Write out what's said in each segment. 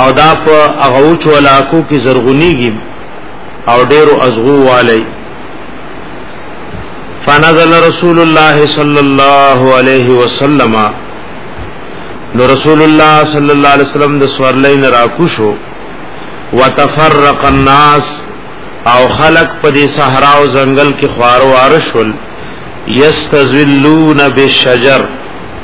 او دا په هغه اوچو علاقو کې زرغونیږي او ډیرو ازغو والی فنزل رسول الله صلی الله علیه وسلم نو رسول الله صلی الله علیه وسلم د سورلین راکوشو وتفرق الناس او خلق په دې صحرا او ځنګل کې خوارو وارشل یستذلون بالشجر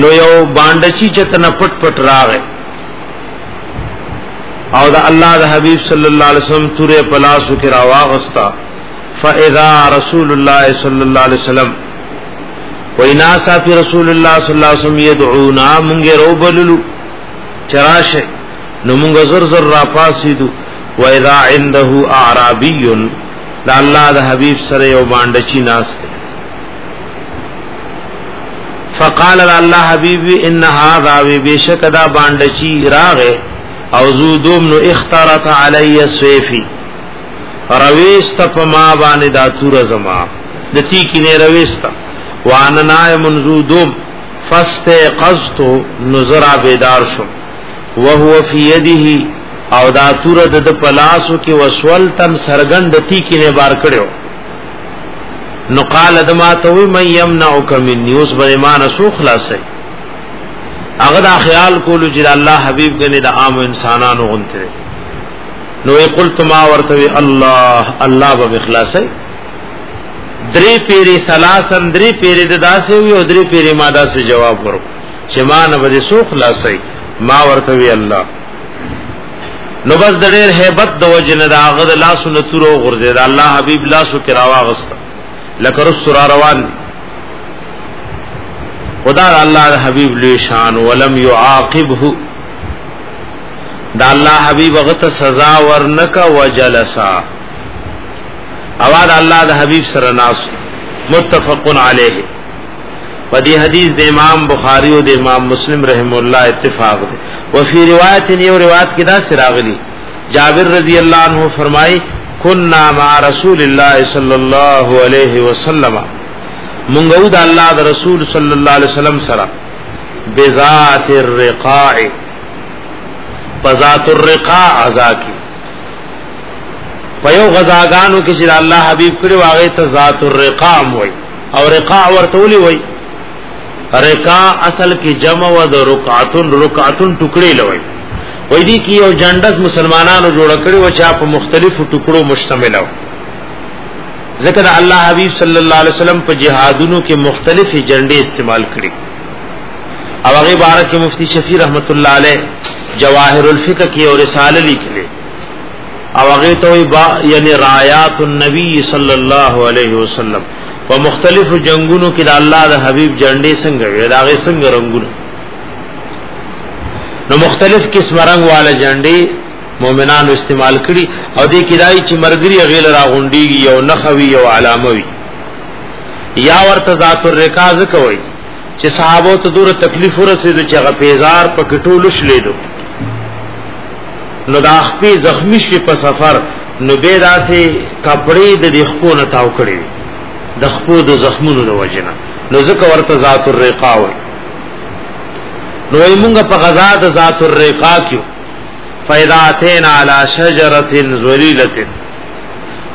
نو یو باندچی چې تنه پټ پټ راغې او دا الله د حبیب صلی الله علیه وسلم تورې پلاسو کې راواغستا فاذا رسول الله صلی الله علیه وسلم وینا صاحب رسول الله صلی الله علیه وسلم یدعونا مونږ روبللو چراشه نو مونږ زر زر را پاسیدو و اذا عنده اعرابی د الله د حبيب سره یو باندې چی ناس فقال الله حبيب ان هذا بشک دا باندې چی راغه او زو دوم نو اخترت علی سیفی رويست په ما باندې دا تور زما د تی کې نه رويست وانا نائم زو دوم فاستيقظت نظر بيدار شو وهو فی یده او دا تور د د پلاسو کې وسول تن سرګند تی کې نه بار کړو نو قال دما ته وی من یمنعک من یوس به ایمان سو خلاصې هغه دا خیال کولو چې الله حبیب غنی د عام انسانانو غونته نو قلت ما ورته الله الله به اخلاصي درې پیری سلاسن درې پیری د داسې وي او درې پیری ما داسې جواب ورکړ چې ما نه به سو خلاصي ما ورته وی الله نو بس د ډېر hebat د وجنه د هغه د لاسو نتورو غرزه د الله حبيب لاسو کې راواغست لکه رس را روان دي خدا الله د حبيب لوی شان ولم يعاقبه دا الله حبيب هغه ته سزا ورنکا وجلسا اواد الله د حبيب سره ناس متفقن عليه په دې حدیث د امام بخاری او د امام مسلم رحم الله اتفاق دی او فی روایت یو روایت کې دا سراغلی جابر رضی الله عنه فرمای کنا مع رسول الله صلی الله علیه وسلم مونږ د الله د رسول صلی الله علیه وسلم سره بذات الرقاع بذات الرقاع عزا کی په یو غزاګانو کې چې الله حبیب کړي واغې ته ذات الرقام وایي او رقاع ورته ولي وای رقاع اصل کې جمع و د رکعتون رکعتون ټوکړي لوي وای دي کې یو جندس مسلمانانو جوړ کړي و چې په مختلفو ټوکړو مشتمل و ځکه د الله حبیب صلی الله علیه وسلم په جهادونو کې مختلفې جنډې استعمال کړي او هغه بارک مفتی شفیع رحمت الله علیه جواهر الفقه کې او رساله لیکلي او هغه ته وی با یعنی رايات النبي صلی الله علیه وسلم په مختلفو جنگونو کې د الله د حبيب جنډې څنګه وي دا غي څنګه رنگونه نو مختلف قسم رنگ والا جنډې مؤمنانو استعمال کړي او دې کدای چې مرګري غیل را غونډيږي یو نخوي یو علامه وي یا ورته ذات الرکاز کوي چې صحابو ته دور تکلیف ورسېد چې غفیزار په کټول شلیدو نو دا خپې زخمی شي په سفر نو به داسې کپړې د دې خپو نه تاو کړي د خپو د زخمونو د وجنه نو ځکه ورته ذات الرقا وي نو موږ په غزا د ذات الرقا کې فیداتین علی شجره ذلیلۃ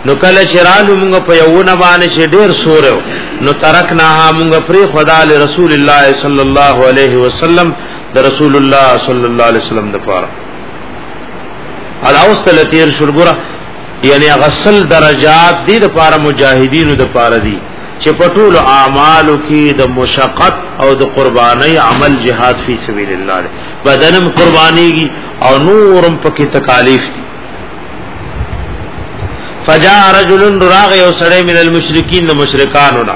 نو کله چې رالو موږ په یو نه باندې چې ډیر سورو نو ترکناها موږ پری خدا له رسول الله صلی الله علیه وسلم د رسول الله صلی الله علیه وسلم د پاره الاوس تلتیر شرګره یعنی غسل درجات دي د پاره مجاهدینو د پاره دي چې پټول اعمالو کې د مشقت او د قرباني عمل جهاد فی سبیل الله ده بدنم قربانيږي او نورم پکې تکالیف دي فجاء رجل راغ یو سړی من المشرکین د مشرکانو نه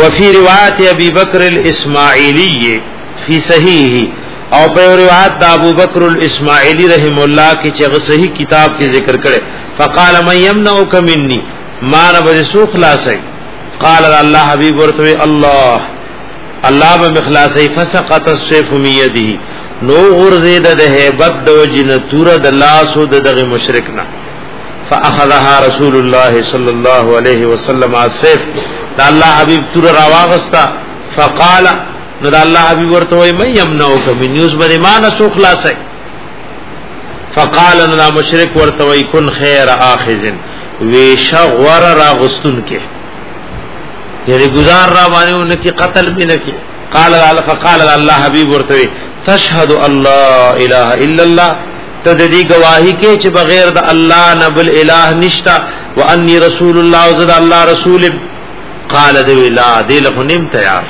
وفي روایت ابي بکر الاسماعیلی فی صحیح او په روایت د ابو بکر الاسماعیلی رحم الله کې چې صحیح کتاب کې ذکر کړي فقال من يمنعك مني ما نه به سو خلاصي قال الله حبيب ورته الله الله به مخلاصي فسقط السيف من يده نو غرزه د هیبت د وجنه تور د لاسو د دغه مشرک نه فاخذها رسول الله صلی الله علیه وسلم اسف دا الله حبیب تر راواغستا فقال نو دا الله حبیب ورته وای مې يمنعوک من یوز باندې ما نه سو خلاصه فقال نو دا مشرک ورته وای کن خیر اخذن ویش غور را غستون کې یعنی گزار را باندې انکی قتل به نکی قال الله فقال الله حبیب ورته تشهد الله اله الا الله ته د دې گواہی کې چې بغیر د الله نه بل اله نشتا واني رسول الله او زد الله رسول قال دی لا دې له نیم تیار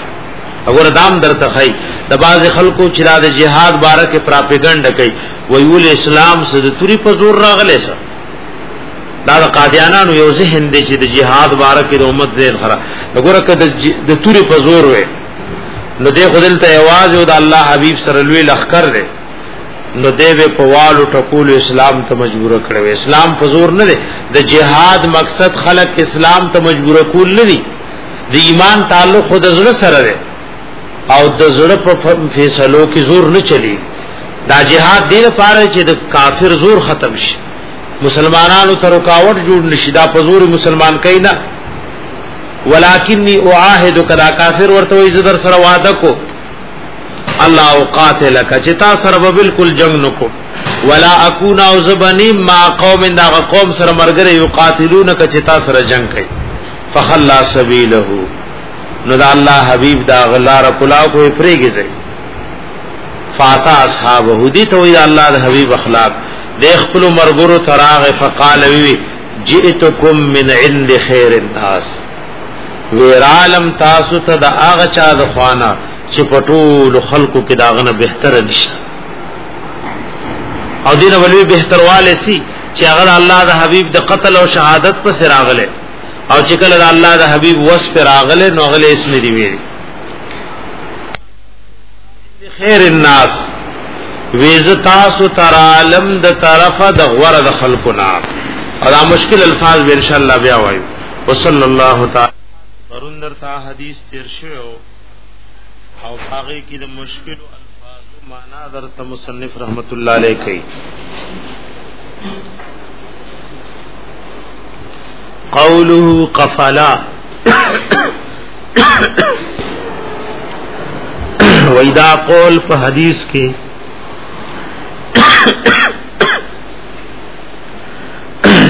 اور دام درته خی د باز خلکو چې د جهاد باره کې پراپګاندا کوي ویول اسلام سره توري په زور راغلی سره دا د قادیانانو یو ذهن دی چې د جهاد باره کې د امت ذهن خرا وګوره که د توري په زور وي نو دې خدل ته आवाज او د الله حبيب سره لوی لخر دی نو دی به په والو ټکول اسلام ته مجبور کړو اسلام په زور نه دی د جهاد مقصد خلق اسلام ته مجبور کول نه دی د ایمان تعلق خود زړه سره دی او د زړه په فیصلو کې زور نه چلی دا جهاد دی لپاره چې د کافر زور ختم شي مسلمانانو تر رکاوټ جوړ نشي دا په زور مسلمان کین نه ولکنی اعاهد کدا کافر ورته وي زدر سره وعده کو الله اوقاتلک چې تا سره به بالکل جنگ نکو ولا اكون او زبني ما قوم دا قوم سره مرګره یو قاتلونک چې تا سره جنگ کوي فخلا سبيله نو دا الله حبيب دا غلار کلا کو افریږي زي فاتا اصحاب هدي ته وی الله د حبيب اخلاق د خپل مرګرو تراغ فقال وی جئتکم من عند خير الناس ویرالم تاسو ته د هغه چا د خوانه چې په ټول خلکو کې داغه نه بهتر نشته او دین ولوی بهترواله سي چې هغه الله د حبيب د قتل او شهادت په سر راغله او چې کله د الله د حبيب وس پر راغله نو غله اسم دی ویری خیر الناس ویز تاسو تر عالم د طرفه د غوړه د خلکو نه او دا مشکل الفاظ به ان شاء الله بیا وایو وصلی الله تعالی پرندر تا حدیث تیر شو او هغه کې د مشکل الفاظ معنا درته مصنف رحمت الله علیه کوي قوله قفلا ویدا قول په حدیث کې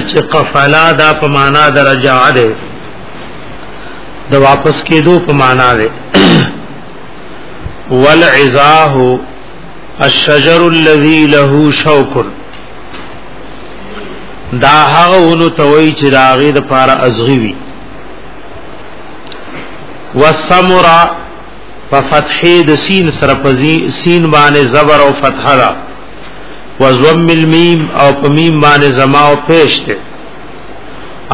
چې قفلا دا په معنا درجه ده د واپس کېدو په معنا ده والعزاه الشجر الذي له شوك دا هغه ونو توي چې راغې د پاره ازغوي والسمرا په فتحې د سین سره په سین باندې زبر او فتحه را وزم المیم او په میم باندې زما او پیش ده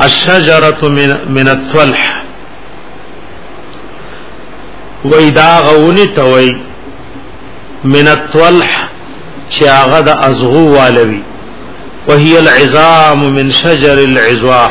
الشجره من من الطلح وېدا غونی توي من الطلح چې هغه د ازغو والوي وهي العظام من شجر العزوه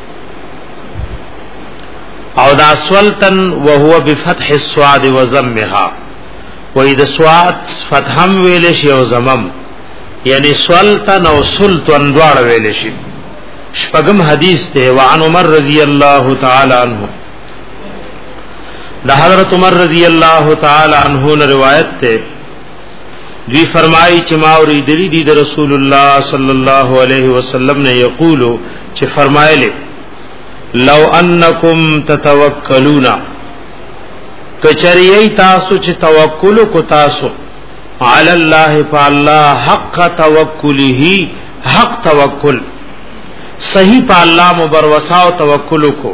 او دا سولتن وهو بفتح الصاد وزمها وې د سواد فتحم ویل شي او زمم یعنی سولتن او سلطان دواړه ویل شي شپږم حدیث ته وعن عمر رضی الله تعالی عنہ د حضرت عمر رضی الله تعالی عنہ روایت ته دوی فرمایي چې ما اوریدلی دی د رسول الله صلی الله علیه وسلم نه یقول چې فرمایلی لو انکم تتوکلون کچریئی تاسو چې توکل کو تاسو علی الله فالله حق توکله حق توکل صحیح په الله مبروسا او توکل کو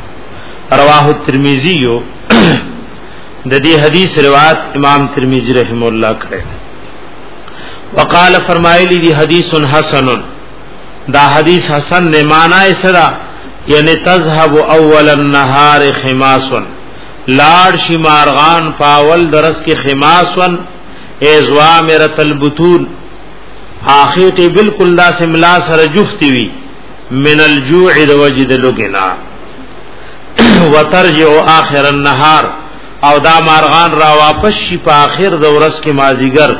رواه الترمذی د دې حدیث روایت امام ترمذی رحم الله کړی وقال فرمایلی دی حدیث حسن دا حدیث حسن نه معنی سره یعنی تذهب اول النهار خماسن لار شي مارغان پاول درس کې خماسن ازوامرت البتون اخیټه بالکل دا سملا سره جفتی وی من الجوع د وجد لګنا وترجع اخر النهار او دا مارغان را واپس شي په اخر د ورځ کې مازیګر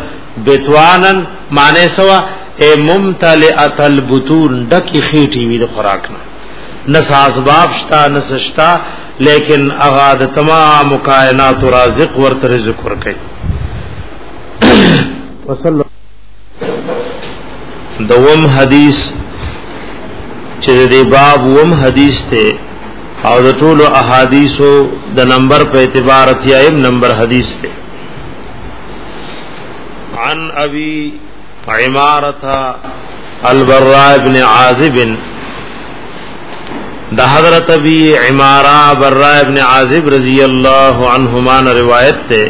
بتوانن معنی سوا اے ممتلئت البطون دکی خیټی وی د خوراک نه نس اسباب شتا نس شتا لیکن اغا د تمام کائنات رازق ورته رزق ورکي وصلی دوم حدیث چې د باب وم حدیث ته او د ټولو احادیثو د نمبر په اعتبار اتیایم نمبر حدیث ته عن ابي عمارة البراء بن عازب د حضرت ابي عمارة براء بن عازب رضی الله عنهما روایت ته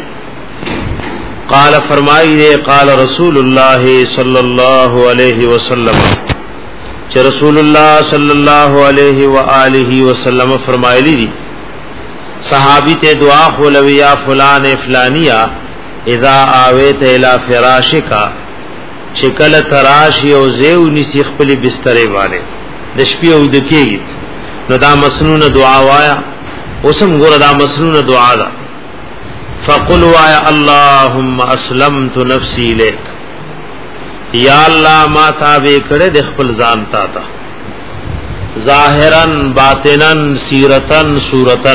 قال فرمائی دے قال رسول اللہ صلی اللہ علیہ وسلم چه رسول اللہ صلی اللہ علیہ وآلہ وسلم فرمائی لی دی صحابی تے دعا خولوی یا فلان فلانیا اذا آویت الى فراشکا چکل تراشی او زیو نیسی خپل بسترے والے د شپې او د کېږي نو دا مسنونه دعا وایا اوسم ګور دا مسنونه دعا ده فقل وایا اللهم اسلمت نفسي لك یا الله ما تابع کړه د خپل ځان تا ته ظاهرا باطنا سیرتا صورتا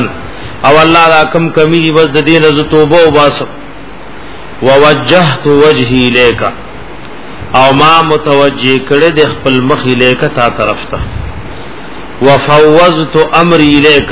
او الله دا کم کمی دی بس د دین ز توبه او باس ووجهت وجهي لك او ما متوجه کړه د خپل مخ لك تا طرف ته وفوضت امري لك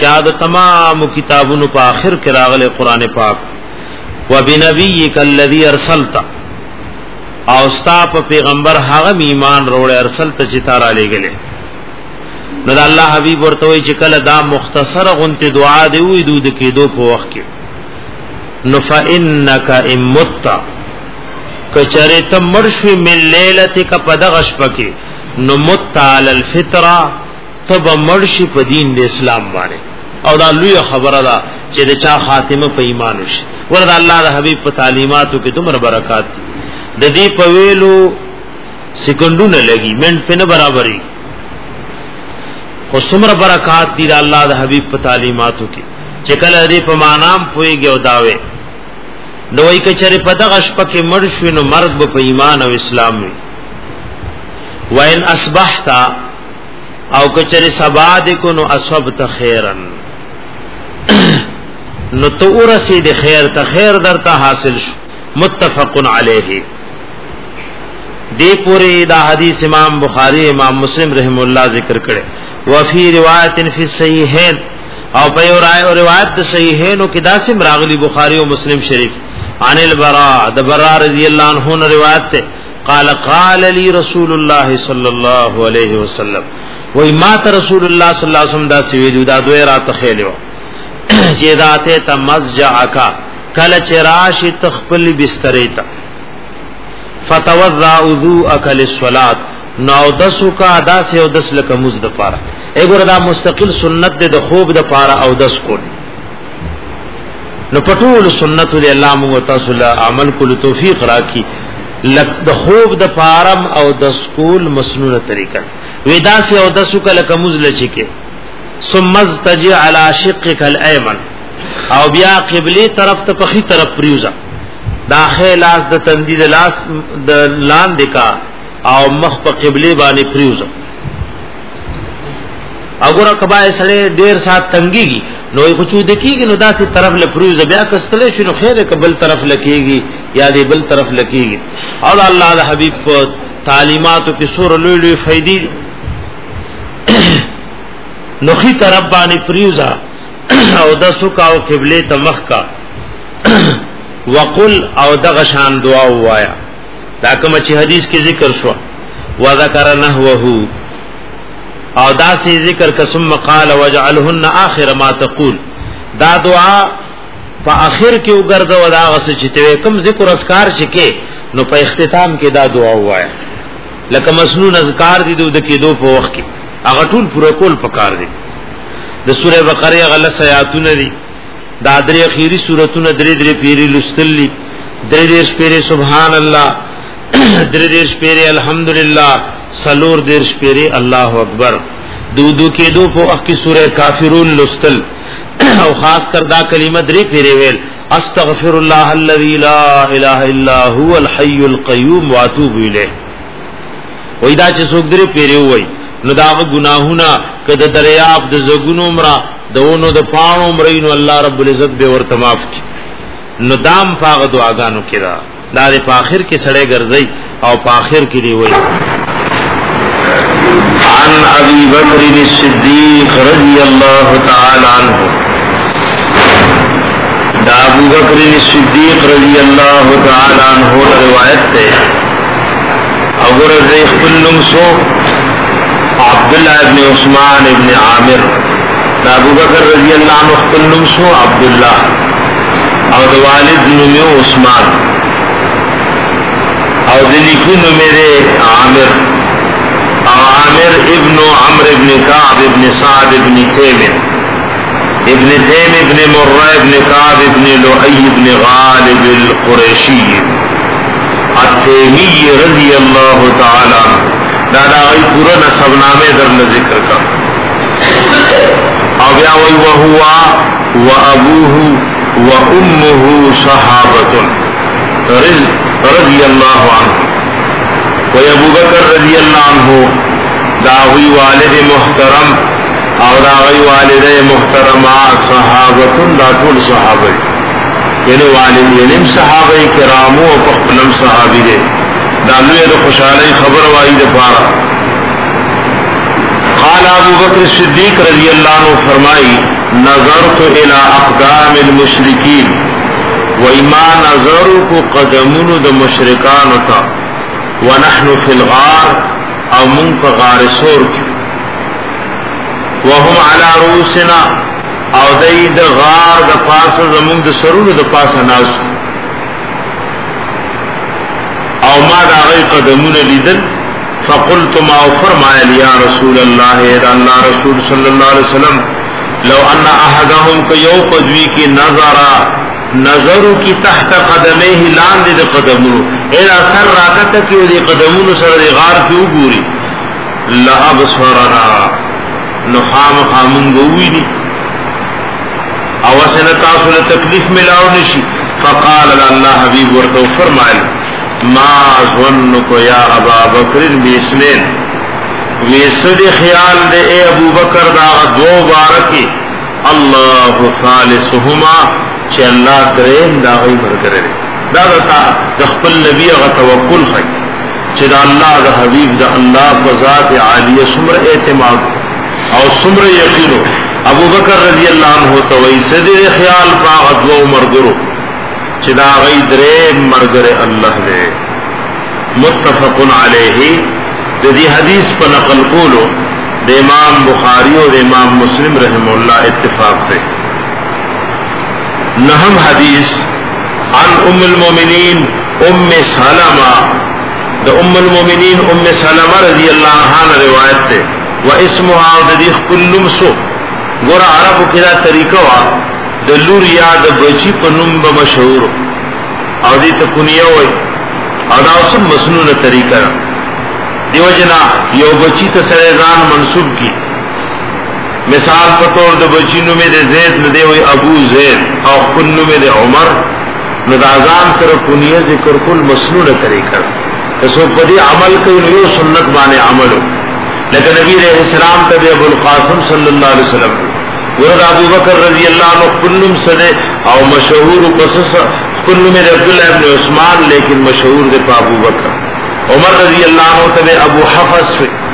چا د تمام کتابونو په آخر کې راغلي قران پاک وبنبيك الذي ارسلت او ستا په پیغمبر هغه ایمان وروړي ارسلت چې تار علی غلې نو د الله حبيب ورته وی چې کله دا مختصره غونته دعا دی وې دود کېدو په وخت کې نو فإنك امت کچره ته مرشوي من ليلتک په دغش پکې نو مت علی الفطره تب مرشی په دین د اسلام باندې او دا لوی خبره ده چې د چا خاتمه په ایمان وشي ورته الله د حبیب په تعلیماتو کې دومره برکات دي د دې په ویلو سکندونه لګي منټ په نه برابرې خو څومره برکات دي د الله د حبیب په تعلیماتو کې چې کله دې په مانام پويږي او داوي نو وای کچره په دغه شپه کې مړ شو نو مرګ په ایمان او اسلام وي وان اصبحتا او کچری سبا د کو نو اصبت خیرن نو تو ورسی د خیر ته خیر درته حاصل شو متفق علیه دی پوری دا حدیث امام بخاری امام مسلم رحم الله ذکر کړي وفي روایت فی الصحیحین او په یو رائے او روایت د صحیحینو کې دا سم راغلی بخاری او مسلم شریف عن البراء د براء رضی الله عنه روایت ته قال قال لي رسول الله صلى الله عليه وسلم وای ما ته رسول الله صلی الله علیه وسلم دا سویلو دا دوی را تخیلو چې دا ته تمزجعک کله چې راشي تخپل بسترې ته فتوضا وضوءک للصلاه نو دسو کا ادا سے او دس لکه مز د پاره اګور دا مستقل سنت د خوب د پاره او دس کول نو پټول سنت دی الله موږ تاسو له عمل کولو توفیق راکړي لک د خوب د فارم او د سکول مسنونه طریقه ودا سه او د سکه لک مزل چکه ثم استجع على شقك الايمن او بیا قبلي طرف ته پخي طرف پریوزا داخه لاس د تندي د لاس د لاندې کا او مخ په قبلي باندې پریوزا اګوره کبا سړی ډیر سات تنګيږي نو یو چو دکیږي نو داسې طرف له فروز بیا کستل شي نو خیر کبل طرف لکېږي یا دې بل طرف لکېږي او الله د حبيب په تعلیماتو کې سور لوی لوی فائدې نوخي طرف باندې فریوزا او د سوکا او قبله ته مخ کا وقل او دغه شان دعا وایا دا کوم چې حدیث کې ذکر شو وذکر نحوه او دا سی ذکر کسم قال وجعلهن اخر ما تقول دا دعا په اخر کې وګرځو دا غس چې ته کوم ذکر اسکار چې کې نو په اختتام کې دا دعا وایي لکه مسنون اذکار دي د کېدو په وخت کې هغه ټول پوره کول پکار دي د سوره بقره غلس آیاتونه دي دا درې اخیری سورتونه درې درې پیری لستلی درې درې پیری سبحان الله درې درې پیری الحمدلله سلور درې پیری الله اکبر دودو کې دو په اخ کې سوره کافرون لستل او خاص کر دا کلمه درې پیری ویل استغفر الله الذي لا اله الا هو الحي القيوم واتوب اليه وای دا چې څوک درې پیری وای نو دا غناهونه کده دریاب د زګونو مرا دونو د پانو مرینو الله رب العزت به ورته معاف کی نو دام پاغه دعاګانو کړه دا د اخر کې سړی ګرځي او په اخر کې دی وایي عن ابي بکر الصديق رضي الله تعالى عنه دا ابو بکر الصديق رضي الله تعالى عنه روایت ده او ګور زه خپل نوم سو عبد الله ابن عثمان ابن عامر دا ابو بکر رضی الله عنه خپل نوم سو عبد الله او د والد نوم یو عثمان او د لیکو نوم یې عامر او عامر ابن عمرو ابن کعب ابن سعد ابن تیم ابن تیم ابن مره ابن کعب ابن لؤي ابن غالب القرشی التیمی رضی الله تعالی عنہ دا دا غی پورا نسب نامه در ذکر کا او بیا وی وهو و ابوه و امه صحابه رز رضی الله عنه و ابو بکر رضی الله عنه دا غی والد محترم او دا غی والده محترمه صحابه دا ټول صحابه یعنی والد یې نیم صحابه کرامو او په خپلم صحابي دی دا لوی د خوشحالي خبر وایي د پاره قال ابو بکر صدیق رضی الله عنه فرمایي نظرت الى اقدام المشرکین و ایما نظر کو قدمونو د مشرکان تا ونحن فی الغار او من په غار سور کې وهم على رؤوسنا او دای د غار د پاسه زمونږ د سرونو د پاسه ناس او ما دا غي قدمونه لیدل فقلت ما فرمایل یا رسول الله اذا الله رسول صلی الله علیه وسلم لو ان احدهم کيو قدوی کی نظر نظرو کی تحت قدمیه لاندې د قدمونو اذا سر راکته کی د قدمونو سره غار کې وګوري لابصرنا نو خام خامون گوی دی او اسنه تاسو له تکلیف ملاو نشي فقال الله حبيب ورته فرمایل ما ظنك يا ابا بکر بیسنین ویسد خیال دے اے ابو بکر دا دو بارکی الله ثالثهما چې الله دریم دا غي مرګره دا دا د خپل نبی غ توکل خي چې د الله د حبيب د الله په ذات عالیه څومره اعتماد او څومره یقین ابو بکر رضی الله عنه ته وایي سدي خیال باغ دو مرګرو چې دا غي درې مرګره الله دې متفق علیه د دې حدیث په نقل کولو د امام بخاری او د امام مسلم رحم الله اتفاق دی نهم حدیث عن ام المؤمنین ام سلمہ د ام المؤمنین ام سلمہ رضی اللہ عنہا نے روایت تے و اسمها د دې خپل نوم سو ګور عربو کې دا طریقه وا د لور یا د بچی په نوم به مشهور او دې ته کنیه وای او دا اوس مسنونه طریقه دیو جنا یو بچی ته سره ځان منسوب کی مثال په تور د بچی نوم دی زید نو دی وی ابو زید او خپل نوم دی عمر نو د اذان سره کنیه ذکر کول مسنونه طریقه که څوک په دې عمل کوي نو یو سنت باندې عمل لکه نبی رحم السلام ته ابو القاسم صلی الله علیه وسلم ورته ابو بکر رضی الله عنه خپل نوم سره او مشهور قصص خپل نوم دی عبد الله ابن عثمان لیکن مشهور دی په ابو بکر عمر رضی الله عنه ته ابو حفص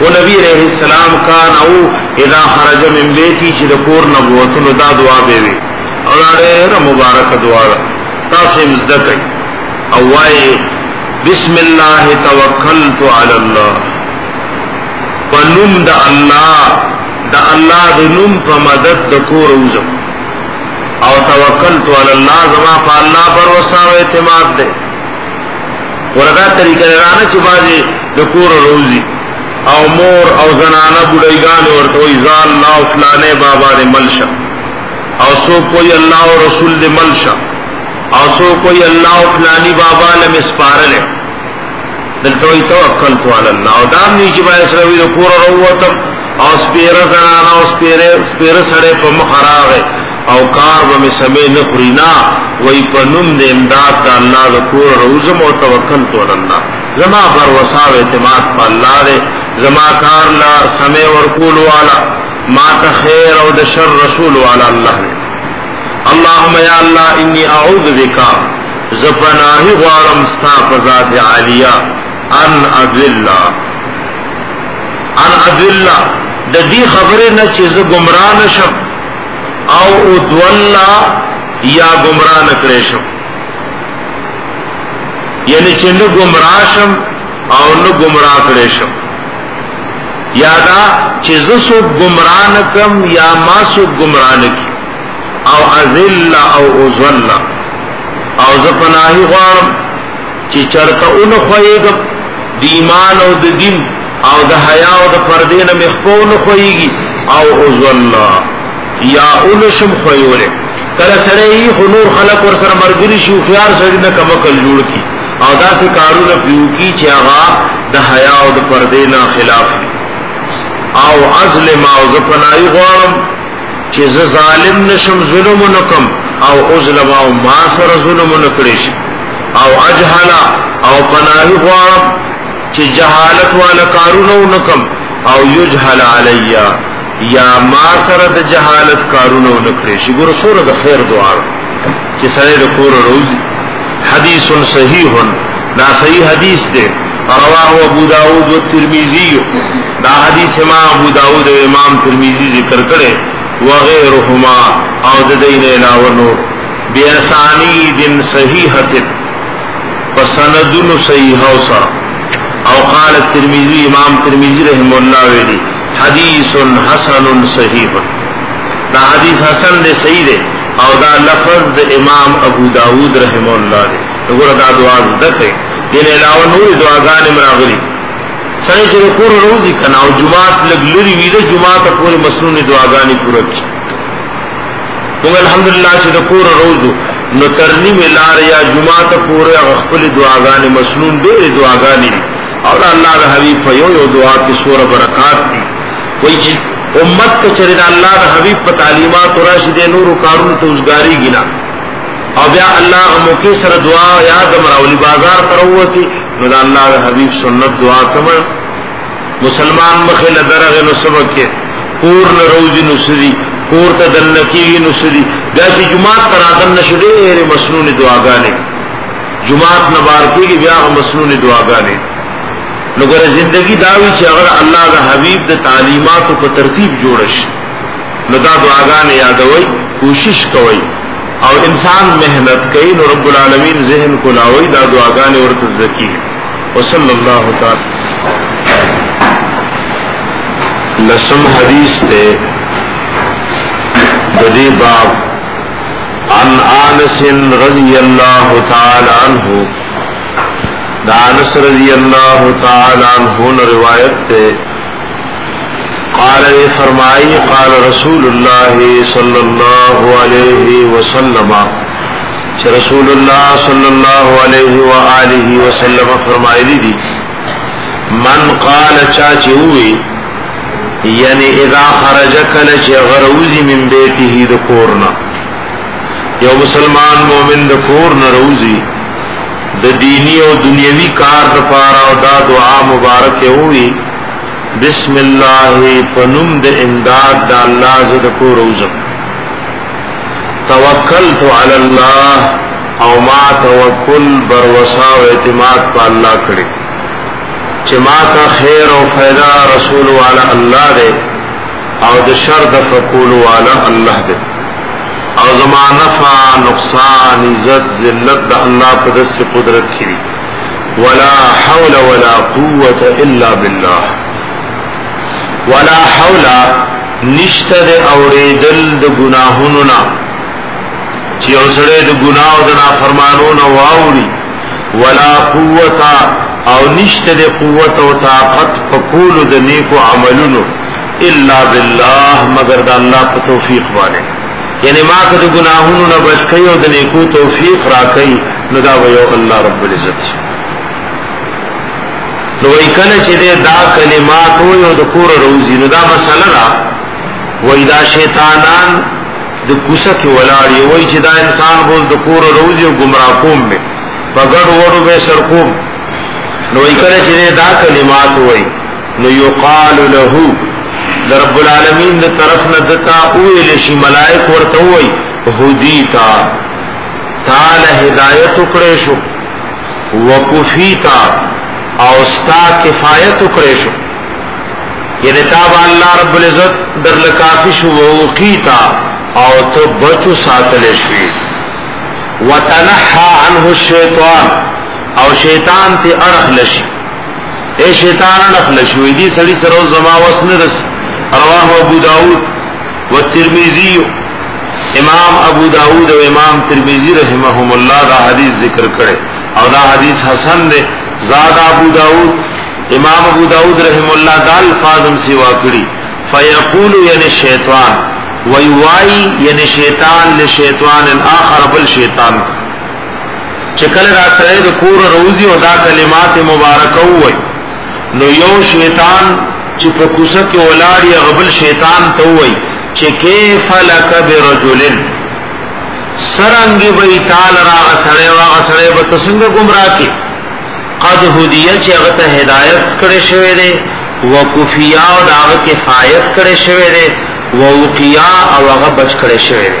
او نبی علیہ السلام کان او اذا خرج من بیتی چې د کور نه ووتلو دا دعا به وي او دا ډېره مبارکه دعا ده تاسو یې زده کړئ او وایي بسم الله توکلت علی الله پنوم د الله د الله د نوم په مدد د کور وځم او توکلت علی الله زما په الله پر وسه اعتماد ده وردا طریقه رانه چې بازي د کور روزي او مور او زنانه بډایګان ورته وي ځان لا فلانه بابا دې ملشه او سو کوئی الله او رسول دې ملشه او سو کوئی الله او فلانی بابا لم اسپارله دلته وي توکل تو علی الله او دام نه چې بای سره وي کور وروته او سپیره زنانه او سپیره سپیره سره په مخ راغې او کار به مې سمې نه خوري نه وای په نوم د امداد د الله د کور روزم او توکل تو الله زما بر وساو اعتماد په الله دی زما کار لا سمې ورکول والا ما ته خیر او د شر رسول والا الله دی اللهم یا الله انی اعوذ بک زپناه غوارم ستا فزاد عالیا ان اذل ان اذل د دې خبره نه چې زه گمراه نشم او ادولا یا گمراه نکړې شو یعنی چې نه گمراه شم او نه گمراه کړې شم یا دا چې زه سو گمراه نکم یا ما سو گمراه نکي او ازل او ازل او زپناهي غواړم چې چرته اون خوېګم د ایمان او د دین او د حیا او د پردې نه مخپون خوېږي او اوزلا یا اون شم خوېوله کله سره یې خو نور خلق ور سره مرګري شو خيار سړي نه کم کل جوړ کی او داسې کارونه پیو کی چې هغه د حیا او د پردې نه خلاف او ازلم او زپنای غوړم چې زه ظالم نشم ظلم نکم او ازلم او ما سره ظلم نکړي شي او اجهلا او پناه غواړم چې جهالت والا کارونه نکم او یجهل علیا یا ما سره د جهالت کارونه نکړي شي ګور سره د خیر دعا چې سړی د کور روزي حدیث صحیح دا صحیح حدیث دی رواه ابو داود و ترمیزی دا حدیث ما ابو داود و امام ترمیزی ذکر کرے وغیرهما او د دین علاوه نور بیاسانی دن صحیحت پسندن صحیح او سر او قال ترمیزی امام ترمیزی رحم اللہ ویلی حدیث حسن صحیح دا حدیث حسن دے صحیح دے او دا لفظ د امام ابو داود رحم الله دی وګوره دا دعا زده کړئ دین علاوه نور دعاګانې مراغلي سره چې کور روزي کنه او جمعات لګلري وي د جمعات پورې مسنون دعاګانې پوره کړي موږ الحمدلله چې د کور روزو نو ترنی ملار یا جمعات پورې خپل دعاګانې مسنون ډېر دعاګانې او الله د حبيب په یو یو دعا کې سور برکات دي وای چې امت ته چرې د الله د حبيب په تعلیمات راشي د نورو کارونو ته وزګاری ګنا او بیا الله موکي سره دعا یاد مراولي بازار تر وتی نو د الله د حبيب سنت دعا کوي مسلمان مخه لدرغه نو سبق کې کور نه روزي نو سړي کور ته دنکی نو سړي داسې جمعه تر اذن نشډېره مسنون دعاګانې جمعه نه بار کېږي بیا مسنون دعاګانې نو ګره زندگی داوی چې هغه الله د حبیب د تعلیماتو په ترتیب جوړ شي نو دا دعاګانې یادوي کوشش کوي او انسان مهنت کوي نو رب العالمین ذهن کولاوي دا دعاګانې ورته ځکي وصلی الله تعالی لسم حدیث ته د دې باب عن انس رضی الله تعالی عنہ دا انس رضی اللہ تعالی عنہ روایت تے قال فرمائی قال رسول اللہ صلی اللہ علیہ وسلم چه رسول اللہ صلی اللہ علیہ وآلہ وسلم فرمائی لی دی من قال چاچه ہوئی یعنی اذا خرج کل چه غروزی من بیتی دکورنا یو مسلمان مؤمن د کور نه روزي د دینی او دنیوي کار د پاره او دا دعا مبارک وي بسم الله پنوم د امداد د الله ز د کور روزم توکلت علی الله او ما توکل بر وسا او اعتماد په الله کړی چې ما ته خیر او فائدہ رسول والا الله دې او د شر دفع کولو والا الله دی او زما نفع نقصان عزت ذلت د الله په دس قدرت کې دی ولا حول ولا قوت الا بالله ولا حول نشته د اوریدل د ګناهونو نه چې اوسړه د ګناه او د نافرمانو نه واوري ولا قوت او نشته د قوت او طاقت په کولو د نیکو عملونو الا بالله مگر د الله په توفیق باندې یعنی ما که د ګناهونو نه بچ کړي او د نیکو توفیق راکړي نو دا به یو الله رب العزت نو وای کله چې دا کلمات و یو د کور روزي نو دا مسله را وای دا شیطانان د کوڅه کې ولاړ یو وای چې دا انسان بول د کور روزي او گمراه کوم به پګړ وړو به سرکوم نو وای کله چې دا کلمات وای نو یقال له د رب العالمین د طرف نه دتا ویل شي ملائک ورته وای هدیتا تعالی هدایت کړې شو وکفیتا او ستا کفایت کړې شو یعنی تاب الله رب العزت در لکافی شو وقیتا او ته بچو ساتل شوی وتنحى عنه الشیطان او شیطان تی ارخ لشی اے شیطان نخل شوی دی سړی سره زما وسن رس رواه ابو داود والترمذی امام ابو داود او امام ترمذی رحمهم الله دا حدیث ذکر کړي او دا حدیث حسن دی زاد ابو داود امام ابو داود رحم الله دا الفاظ هم سوا کړي فیقول یعنی شیطان وی وای یعنی شیطان لشیطان الاخر بل شیطان چې کله دا سړی د کور روزي او دا کلمات مبارکه وای نو یو شیطان چې په کوڅه کې ولاړ یا غبل شیطان ته وای چې کیف لک برجل سرنګي وی تعالی را سره وا سره به تسنګ گمراه کی قد هدیه چې هغه ته هدایت کړې شوې ده وکفیا او دا کفایت کړې شوې ده ووقیا او هغه بچ کړې شوې ده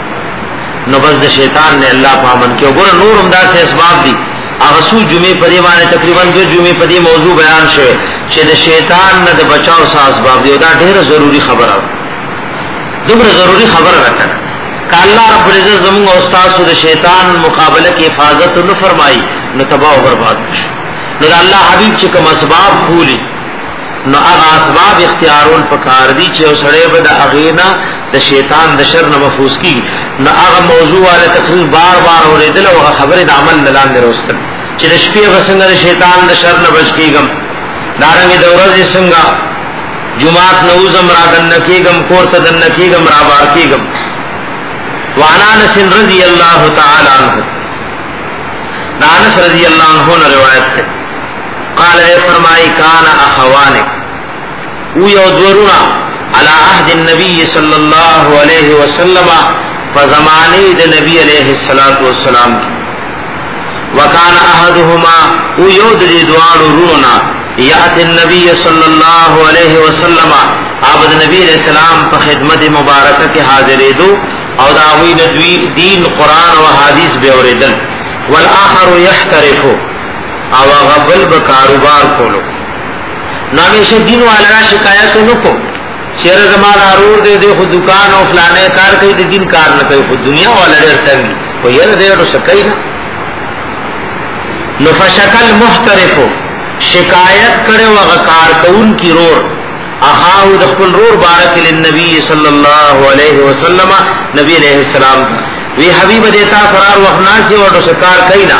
نو بس د شیطان نه الله په امن کې وګوره نور هم داسې اسباب دي هغه سو جمعې په دې باندې تقریبا د جمعې په دې موضوع بیان شوه چې د شیطان نه د بچاو ساز اسباب دي دا ډیره ضروری خبره ده دومره ضروری خبره راکړه که الله رب العزت زموږ او تاسو د شیطان مقابله کې حفاظت نه فرمایي نو تباہ او برباد نو الله حبیب چې کوم اسباب پولی نو هغه اسباب اختیارول پکار دي چې سړی به د اغینا د شیطان د شر نه محفوظ کی نو هغه موضوع والا تقریر بار بار اوریدل او هغه خبره د عمل نه لاندې راوستل چې د شپې وسنګ د شیطان د شر نه بچ کیږم دارنګ د ورځې څنګه جمعات نوزم را دن کیږم کور ته دن کیږم را بار کیږم وانا انس رضی اللہ تعالی عنہ دانس رضی اللہ عنہ نے روایت ہے قال اے فرمائی کان اخوان او یو دورونا علی عهد النبی صلی اللہ علیہ وسلم فزمانی د نبی علیہ الصلوۃ والسلام وکان احدهما او یو د دوار رونا یات النبی صلی اللہ علیہ وسلم اب د نبی علیہ السلام په خدمت مبارکه کې حاضرې دو او دا وی د دین قران او حدیث به اوریدل والآخر یحترفو او هغه بل به کاروبار کولو نو همیشه دین والا شکایت نه کو چیرې زما ضرور دې دې خو دکان او فلانه کار کوي دې دین کار نه کوي خو دنیا والا ډېر تنګي خو یې دې ورو شکای نه نو فشکل محترفو شکایت کړي وغه کار کون کی رور اخاو د خپل رور بارک لنبی صلی الله علیه وسلم نبی علیہ السلام وی حبیب دیتا فرار وخنا سی ورو شکار کینا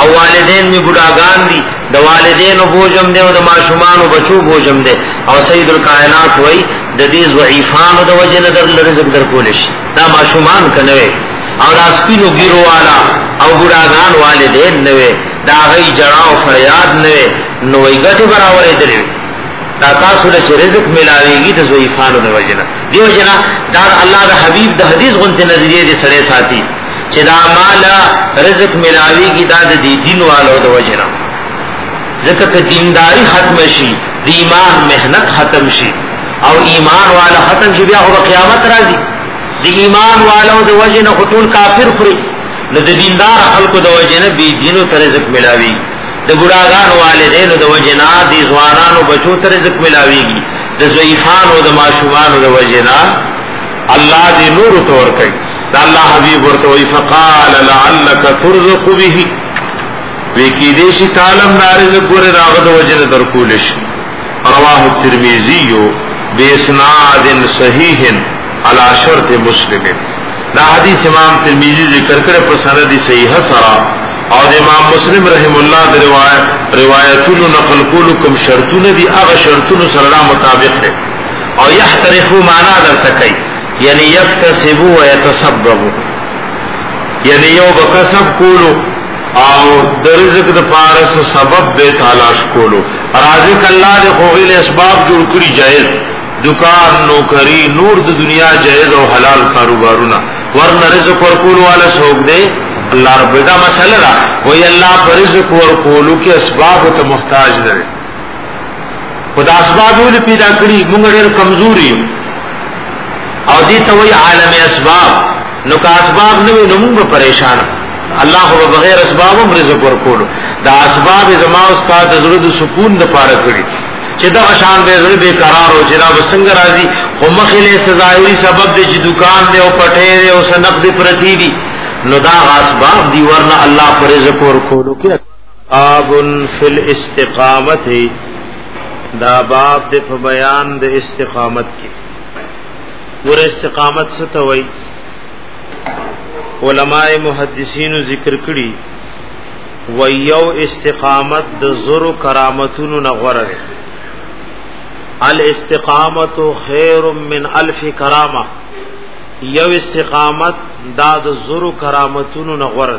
او والدین می بډاګان دي د والدینو بوجم دی او د ماشومان او بچو بوجم دی او سید الکائنات وای د دې ضعیفانو د وجه نه در لرزق در کول شي دا ماشومان کنه وي او دا سپینو ګیرو والا او بډاګان والدین نه وي دا غي جړا او فریاد نه وي نو یې ګټي براورې درې دا تاسو له رزق ملاويږي د ضعیفانو د وجه نه دیو جنا دا الله د حبیب د حدیث غونته نظریه دې سره ساتي چې دا مالا رزق ملاوي کی دا د دې دین والو د وجنه ځکه چې دینداری ختم شي د ایمان مهنت ختم شي او ایمان والا ختم شي بیا په قیامت راځي د ایمان والو د وجنه خطول کافر خوري نو د دیندار خلکو د وجنه بی دینو تر رزق ملاوي د ګډاګان والدینو د وجنه د ځوانانو بچو تر رزق ملاويږي د ضعیفانو د ماشومانو د وجنه الله دې نور تور کوي دا الله حبیب ورته وی فقال لعلک ترزق به وی کی دې شي تعالی نارز ګره راغ د وجه نه درکول شي رواه ترمذی یو باسناد صحیح علی شرط مسلم دا حدیث امام ترمذی ذکر کړ په سند صحیح سره او د امام مسلم رحم الله د روایت روایتونو نقل کول کوم شرطونه دي هغه شرطونو سره مطابق دي او یحترفو معنا درته کوي یعنی یکتسبو و یتسببو یعنی یو بکسب کولو او د رزق د پارس سبب به تلاش کولو رازق الله د خوغیل اسباب جوړ کړی جائز دکان نوکری نور د دنیا جائز او حلال کاروبارونه ورنه رزق ورکول والا څوک دی الله رب دا مسله ده وی الله پر رزق ورکولو کې اسباب ته محتاج نه خو د اسباب یو پیدا کړی موږ ډېر کمزوري یو او دې ته وایي عالم اسباب نو که اسباب نه وي نو موږ به پریشان الله خو بغیر اسباب هم رزق ورکول دا اسباب زما او استاد د زړه د سکون د پاره کړی چې دا شان به زړه به قرار او جناب څنګ راضي او مخله سزاوي سبب دې چې دکان دې او پټه دې او سنق دې پرتی دي نو دا اسباب دی ورنه الله پر رزق ورکول کې باب فی الاستقامت دا باب د په بیان د استقامت کې ور استقامت څه ته وایي علماء محدثین ذکر کړي و یو استقامت د زرو کرامتونو نه غوړه الاستقامت خیر من الف کرامه یو استقامت دا د زرو کرامتونو نه غوړه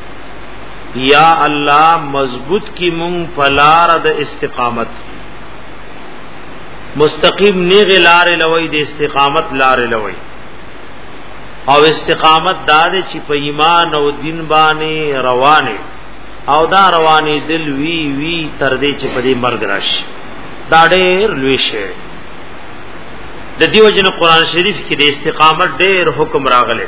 یا الله مضبوط کی مونږ پلار د استقامت مستقیم نیغ لار لوی د استقامت لار لوی او استقامت دا دی چې په ایمان او دین باندې روانه او دا رواني دل وی وی تر دې چې په دې مرګ راشي دا ډېر لوی شی د دیو جن قران شریف کې د استقامت ډېر حکم راغلی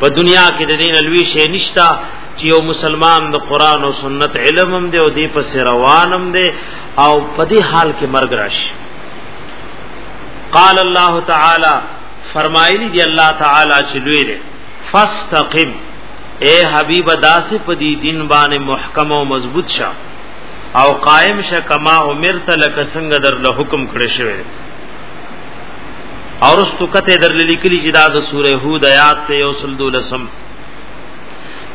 په دنیا کې د دین لوی شی نشتا چې یو مسلمان د قران او سنت علم هم دی او دی په روانم دی او په دې حال کې مرګ راشي قال الله تعالی فرمایلی دی الله تعالی چې لوی دی فاستقم اے حبیب داسې په دې دین باندې محکم او مضبوط شه او قائم شه کما امرت لک څنګه در له حکم کړی شوی اور استو کته در لیکلی چې دا د سوره هود آیات ته یو سل دولسم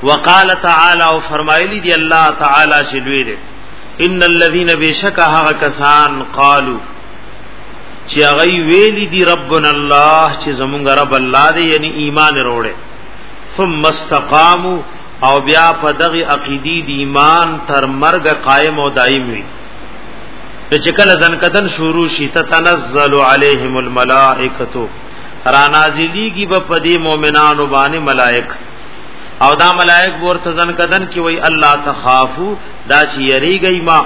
وقال تعالی او فرمایلی دی الله تعالی چې لوی دی ان الذين بشک هغه کسان قالو چې هغه ویلی دی ربنا الله چې زمونږ رب الله دی یعنی ایمان وروړي ثم استقاموا او بیا په دغه عقیدی دی ایمان تر مرګ قائم او دائم وي د چکل ځن کتن شروع شي تتنزل عليهم الملائکه را نازلېږي په پدی مؤمنانو باندې ملائک او دا ملائک ورته ځن کتن کې وای الله تخافو دا چې یریږي ما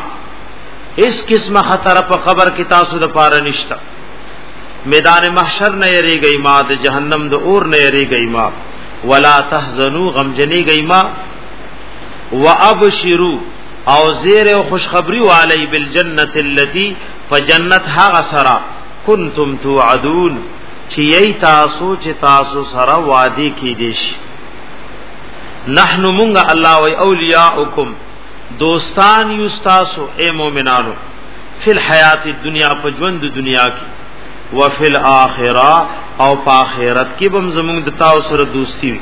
اس قسمه خطر په قبر کې تاسو د پاره نشتا میدان محشر نه یریږي ما د جهنم د اور نه یریږي ما ولا تحزنوا غمجنی گئی ما وابشروا او زیر او خوشخبری والی بالجنت اللتی فجنت هغه سرا کنتم توعدون چې ای تاسو چې تاسو سره وادي کې دیش نحنو مونږه الله او اولیاءکم دوستان یو تاسو اے مؤمنانو فی الحیات الدنیا په ژوند دنیا کې وفي الاخره او په اخرت کې بم زمونږ د تاسو سره دوستی وي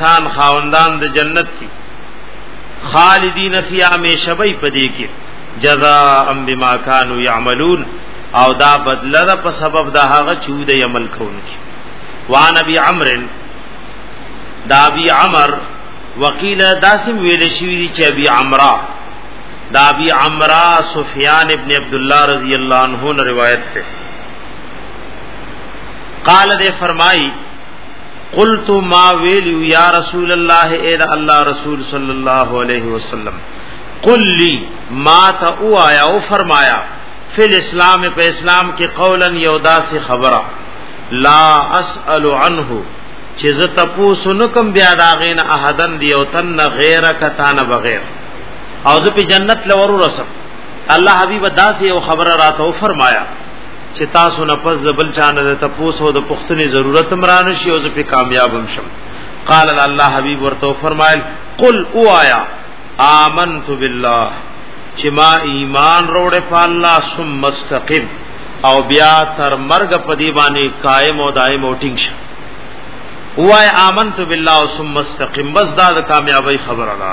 سان خاوندان د جنت کی خالدین فی همیشه وی پدې کې جزاء بما كانوا يعملون او دا بدله ده په سبب دا هغه چود عمل کوونکی وان ابي عمرو دا ابي عمر وقيل داسم ویل شوی چې ابي عمرو دا ابي عمرا سفيان ابن عبد الله رضی الله عنه نے روایت ته قال دے فرمائی قلت ما ویلو یا رسول الله اے الله رسول صلی الله علیه وسلم قل لی ما تا او آیا او فرمایا فی الاسلام په اسلام کې قولا یودا سی خبره لا اسئل عنه چې زه تاسو نو کوم بیا داغین احدن دی او تن غیره کتان بغیر او زه په جنت لور ورسم الله حبیب داسې یو خبره راته و فرمایا چې تاسو نه پس د بل چانه د تپوسو د پښتنې ضرورت مرانه شي او زه په کامیاب هم شم قال الله حبیب ورته فرمایل قل او آیا آمنت بالله چې ما ایمان روړې په الله ثم مستقیم او بیا تر مرګ په دی باندې قائم او دائم او ټینګ شه وای آمنت بالله ثم مستقیم بس دا د کامیابی خبره ده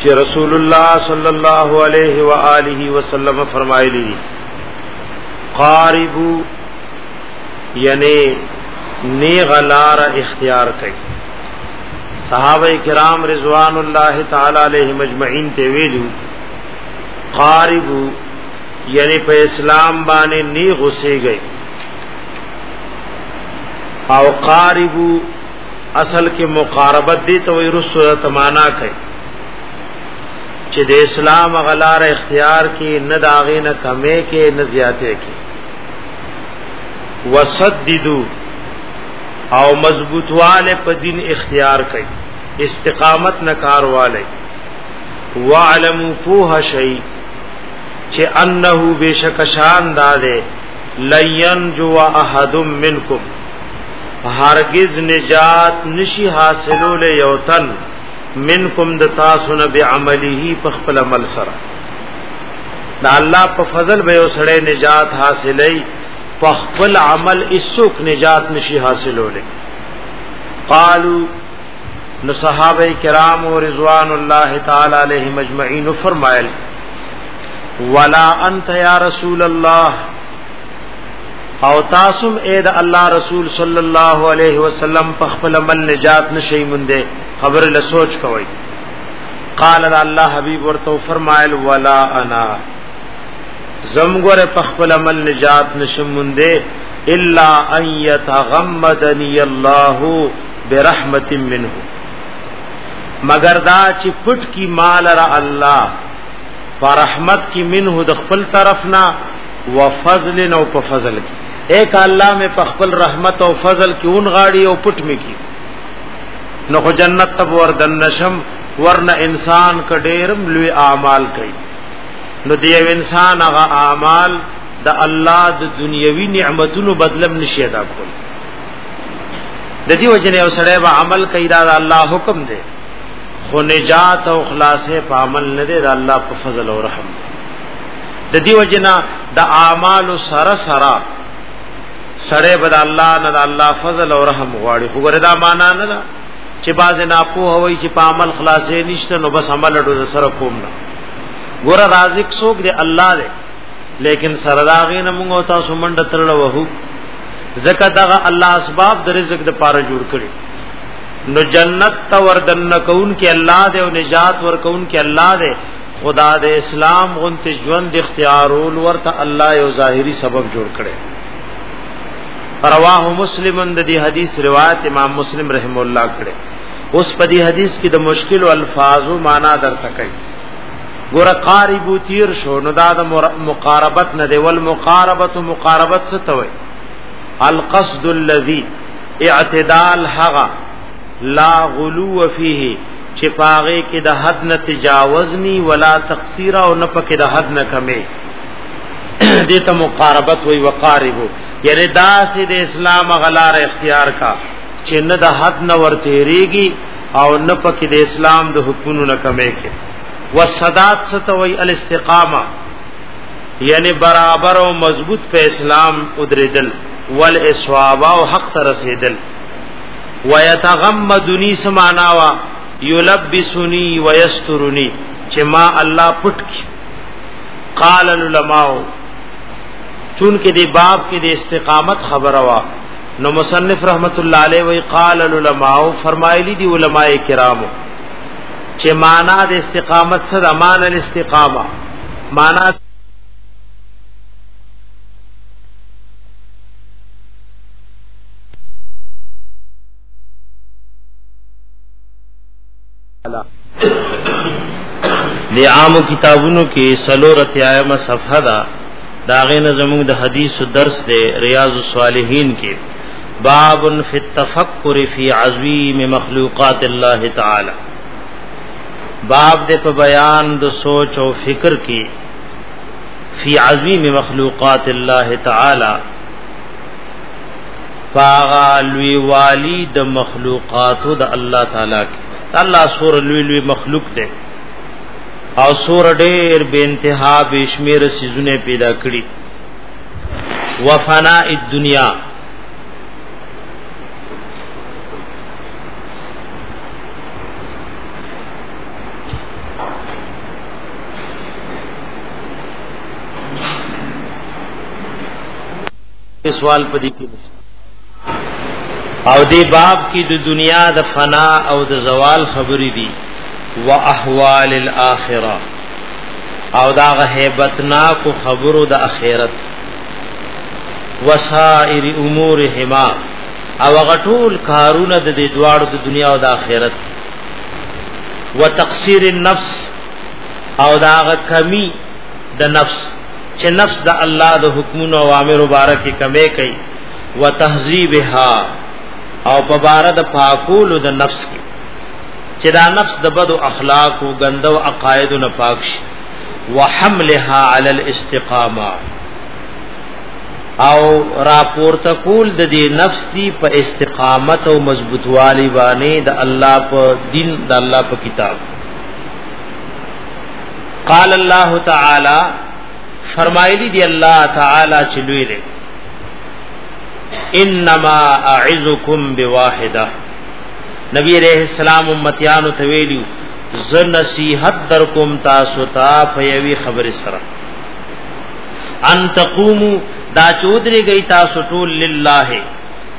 چې رسول الله صلی الله علیه و آله وسلم فرمایلی دي قاربو یعنی نیغ لار اختیار کړي صحابه کرام رضوان الله تعالی علیهم اجمعین ته ویلو قاربو یعنی په اسلام باندې نی غسیږي او قاربو اصل کې مقاربت دي ته وي رسو ته معنا کوي چې د اسلام غلار اختیار کې نه داغې نه کمې کې نه زیاتې کې وسددو او مضبوطواله په دین اختیار کوي استقامت نه کارواله وعلموا فوه شي چې انه بشک شان داده لین جو احد منکم هرگز نجات نشي حاصلول یو تن منکم د تاسو نه بعمله په خپل عمل سره دا الله په فضل به یو سړی نجات حاصلې په خپل عمل اسوک نجات نشي حاصلول قالو نو صحابه کرام او رضوان الله تعالی علیهم اجمعین فرمایل ولا انت یا رسول الله او تاسو اے د الله رسول صلی الله علیه وسلم په خپل مل نجات نشي مونده خبر له سوچ کوي قال الله حبیب ورته فرمایل ولا انا زمګور په خپل مل نجات نشم مونده الا ان يتغمدني الله برحمت منه مگر دا چې پټ کی مال را الله فرحمت کی منه د خپل طرفنا وفضل او په فضل کې اے کا الله مې په خپل رحمت او فضل کې اون غاړي او پټ مې کې نو خو جنت تب وردن نشم ورنه انسان کډیرم لوی اعمال کوي نو دی یو انسان هغه اعمال د الله د دنیوي نعمتونو بدلم نشي ادا کول د دې وجنه یو سړی به عمل کوي دا الله حکم دی خو نجات او خلاصې په عمل نه دی دا الله په فضل او رحم دی د دیو جنا د اعمال سره سره سره بد الله نه د الله فضل او رحم غواړي خو ګره دا معنا نه ده چې باز نه په هوي چې په عمل خلاصې نشته نو بس عمل ډو سره کوم نه ګور رازق سوق دی الله دی لیکن سرداغی نه موږ تاسو منډه ترړه وهو زکه دغه الله اسباب د رزق د پاره جوړ کړي نو جنت ته وردن کون کې الله دې او نجات ور کون کې الله دې خدا د اسلام غنت ژوند اختیارول ورته الله یو ظاهری سبب جوړ کړي رواه مسلم د دې حدیث روایت امام مسلم رحم الله کړي اوس په دې حدیث کې د مشکل الفاظو معنا درته کوي ګور قارب تیر شو نو دا د مقاربت نه دی ول مقاربت مقاربت څه ته وي القصد الذي اعتدال هغه لا غلو فيه چې پاغه کې د حد نه تجاوز ني ولا تقصير او نه پکې د حد نه کمې دې ته مقاربت وي وقاربو یعنی دا سي د اسلام غلار اختیار کا چې نه د حد نه ورته ریږي او نه پکې د اسلام د حکمونو نه کمې کې والصدات ستوي الاستقامه یعنی برابر او مضبوط په اسلام ادریدل والاسواب او حق ته رسیدل ويتغمدني سمانا وا يلبسني ويسترني چې ما الله پټ کی قال العلماء چون کې دی باب کې د استقامت خبره وا نو مصنف رحمت الله علیه وی قال العلماء فرمایلی دی علماء کرامو چې معنا د استقامت سره معنا الاستقامه معنا دی عام کتابونو کې سلور اتیایمه صفحه ده داغه نه زموږ د حدیث درس دی ریاض الصالحین کې باب فی التفکر فی عظیم مخلوقات الله تعالی باب د په بیان د سوچ او فکر کې فی عظیم مخلوقات الله تعالی پاغا لوی والی د مخلوقاتو د الله تعالی کې الله سور لوی لوی مخلوق دی او سور ډېر به انتها به شمیر سيزونه پیدا کړی وفنا الدنيا سوال پدې کې او دې باب کې د دنیا د فنا او د زوال خبرې دي واحوال الاخره او دا غهبتنا کو خبرو د اخرت وسائر امورهما او غټول کارونه د دې دواړو د دنیا او د آخرت وتقصير النفس او دا غ کمی د نفس چې نفس د الله د حکمونو او امر مبارک کمې کوي وتهذيبها او په بار د پاکولو د نفس کې چې دا نفس د بدو اخلاق او غندو عقاید نه پاک شي وحملها على الاستقامه او راپورته کول د دې نفس دی په استقامت او مضبوطوالي باندې د الله په دین د الله په کتاب قال الله تعالی فرمایلی دی الله تعالی چې لوی دی انما اعذکم بواحده نبی علیہ السلام امتیانو ته ویلو ز نصیحت در کوم تاسو ته په یوی خبر سره ان تقومو دا چودري گئی تاسو ټول لله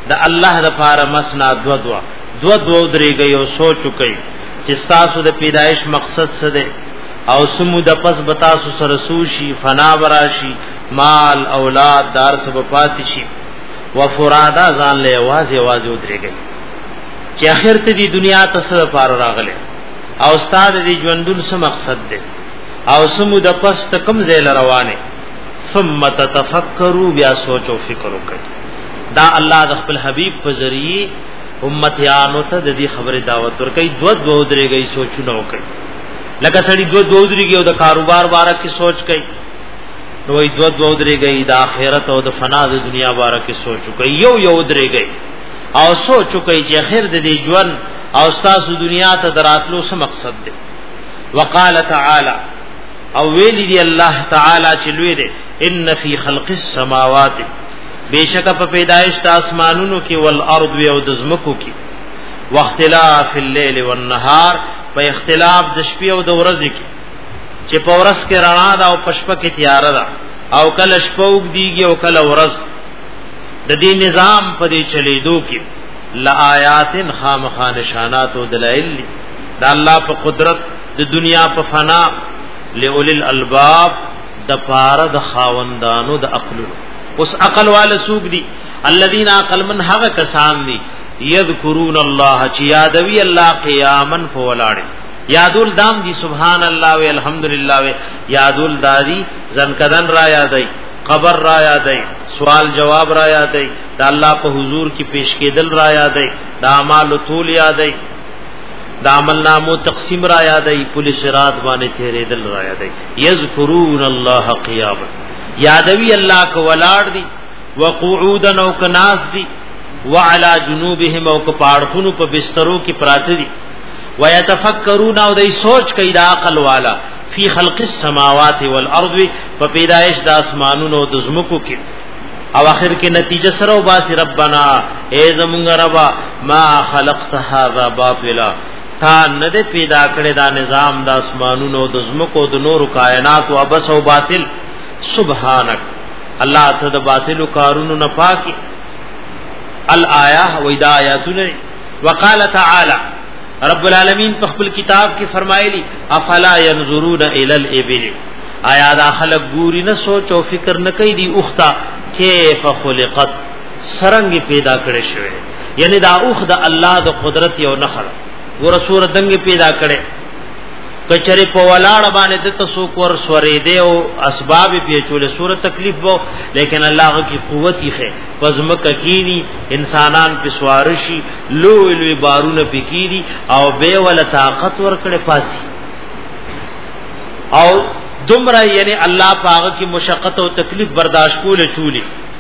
د الله د پاره مسنا دو دو دو دو دري گئی او سوچ کوي چې تاسو د پیدایش مقصد څه دی او سمو د پس بتا سو سرسوشي فنا براشي مال اولاد دار سب پاتې شي وفرادا ځان له واځي واځي ودرېږي چې اخر ته دی دنیا ته سره پار راغله او استاد دی ژوندون سم مقصد دی او سمو د پس ته کم زیل روانه ثم تتفکروا بیا سوچ او فکر وکړئ دا الله د خپل حبیب په ذریعہ امتیانو ته د دې خبره دعوت ورکړي دو دو درېږي سوچونه وکړي لکه سړي دو دو درېږي او د کاروبار باره کې سوچ کوي نو ای دو دو درېږي د آخرت او د فنا د دنیا باره کې سوچ کوي یو یو درېږي او سوچ کوي چې خیر د دې ژوند او تاسو دنیا ته دراتلو څه مقصد دی وقال تعالی او ویلی دی الله تعالی چې لوی دی ان فی خلق السماوات بشک په پیدایش د اسمانونو کې ول ارض او د زمکو کې واختلاف الليل والنهار په اختلاف د شپې او د ورځې کې چې په ورځ کې رڼا ده او په شپه کې تیار ده او کله شپه وګديږي او کله ورځ د دې نظام په دې چلیدو کې لآیات خامخا نشانات او دلائل دا الله په قدرت د دنیا په فنا لئول الالباب د پاره د خاوندانو د عقل اوس عقل وال سوق دي الذين عقل من هغه کسان دي يذكرون الله چې یادوي الله قیاما فولاړي یادول دام دي سبحان الله و الحمد لله و یادول دادي زن کدن را یادای قبر را یادای سوال جواب را یادای د الله په حضور کې پیش کېدل را یادای د اعمال طول یادای د عمل نامو تقسیم را یادای پولیس رات باندې تیرې دل را یادای یذکرون الله قیاما یادوی الله کو ولاړ دی وقعودا او کناس دی وعلى جنوبهم او کپاړخونو په بسترو کې پراته دي ويتفکرون او دای سوچ کوي دا عقل والا فی خلق السماوات والارض په پیدایش د اسمانونو او د زمکو کې او اخر کې نتیجه سره وباسي ربنا ای زمونږ ربا ما خلقت هذا باطلا تا نه دې پیدا کړی دا نظام د اسمانونو د زمکو د نور کائنات او بس او باطل سبحانك الله ته د باطل کارونو نه پاکي الایا و ادا آیاتونه وقال تعالی رب العالمین په خپل کتاب کې فرمایلی افلا ينظرون الى الابل آیا دا خلق ګوري نه سوچ او فکر نه کوي دی اوخته کیف خلقت سرنګ پیدا کړی شوی یعنی دا اوخ د الله د قدرت یو نخر ور سور دنګ پیدا کړي کچره په ولاړ باندې د تاسو کور سورې دی او اسباب پیچول سور تکلیف وو لیکن الله کی قوت یې خې پزمک کینی انسانان په سوارشي لوی لوی بارونه پکېری او به ول طاقت ور کړې پاسي او دومره یعنی الله پاغه کی مشقت او تکلیف برداشت کول چولی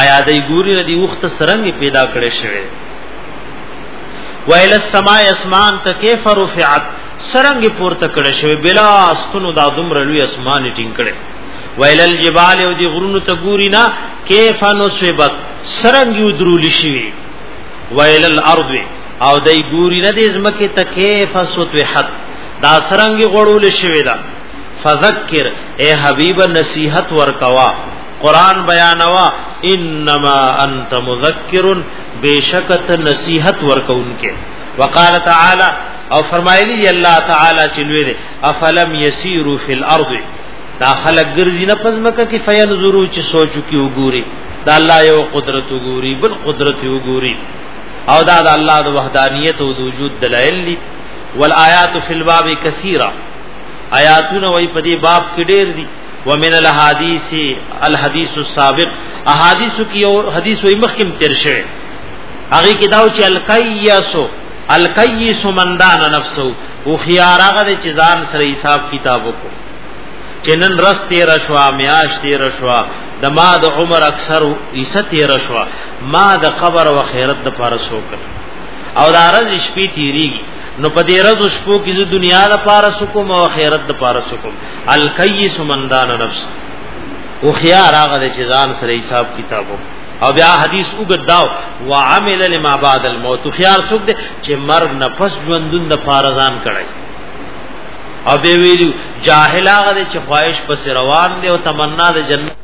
آیا دای ګوري ندی وخت سرنګ پیدا کړي شوی ویل السما اسمان ته کیف رفعت سرنګ پورته کړي شوی بلا استونو دا دمر لوی اسمان ټینګ کړي ویل الجبال او دی غرونو ته ګوري نا کیف نصبت سرنګ یو درول شي ویل الارض او دای ګوري ندی زمکه ته کیف سطحت دا سرنګ غړول شوی دا فذکر اے حبیب نصیحت ورکوا قران بیانوا انما انت مذکر بیشکت نصیحت ورکونکې وقال تعالی او فرمایلی الله تعالی چې لوی دی افلم یسیرو فی الارض دا خلق ګرځي نه پزمکه کې فینظرو چې سوچو کې وګوري دا الله یو قدرت وګوري بل قدرت وګوري او دا د الله د وحدانیت او د وجود دلایل دي والآیات فی الباب کثیره آیاتونه وای په دې باب کې ډېر دي ومن الحديث الحديث السابق احاديث کې یو حدیث وي مخکم تیر شوی هغه کې داو چې القیاسو القیس من دان نفسه او خيار هغه چې ځان سره حساب کتاب وکړو چې نن رس تیر شوا میاش تیر شوا د ما د عمر اکثر عیسی تیر شوا ما د قبر او خیرت د پاره سوکړ او دا رز شپې تیریږي نو په دې رز شپو کې د دنیا د پاره سکم او خیرت د پاره سکم الکیس من دان نفس او خيار هغه چې ځان سره حساب کتابو او بیا حدیث وګداو وعمل لما بعد الموت خيار څوک دې چې مرګ نه پس ژوندون د فارزان کړي او به ویلو جاهل هغه چې خواهش پس روان دی او تمنا د جنت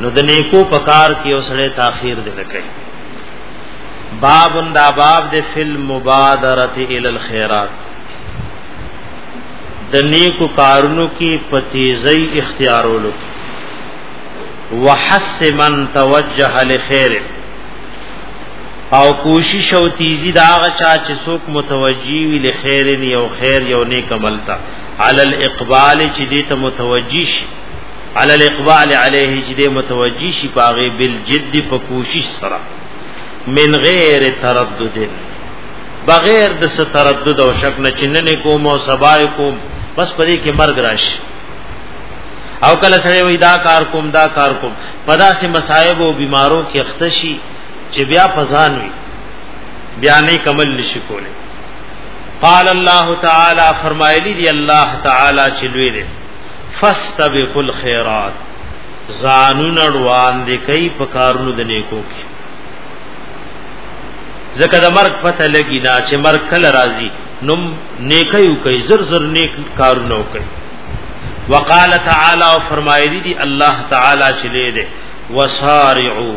نو د نیکو په کار کې اوسړه تاخير دی لکه باب دا باب د فل مبادره ال الخيرات د نیکو کارونو کې پتیزي اختیارولو وحس من توجه لخير او کوشش او تیزی دا هغه چا چې څوک متوجی وي لخير یو خیر یو نیک عمل تا علی الاقبال چې دې ته متوجی شي علی الاقبال علیه چې د متوجی شي پاغه بل جد په کوشش سره من غیر تردد بغیر د څه تردد او شک نه چننه کوم او سبا کوم بس پدې کې مرګ راشي او کله سره وې دا کار کوم دا کار کوم پدا سي مصايب او بيمارو کې اختشي چې بیا فزان وي بیا نه کمل نشي کوله قال الله تعالی فرمایلی دی الله تعالی چې لوی دی فاستبقوا الخيرات زانون روان دي کوي په کارونو د نیکو کې ځکه د مرګ پته لګی دا چې مرګ کله راځي نو نیکي کوي زر زر نیک کارونه کوي وقال تعالی او فرمایلی دی الله تعالی چې لې دې وسارعو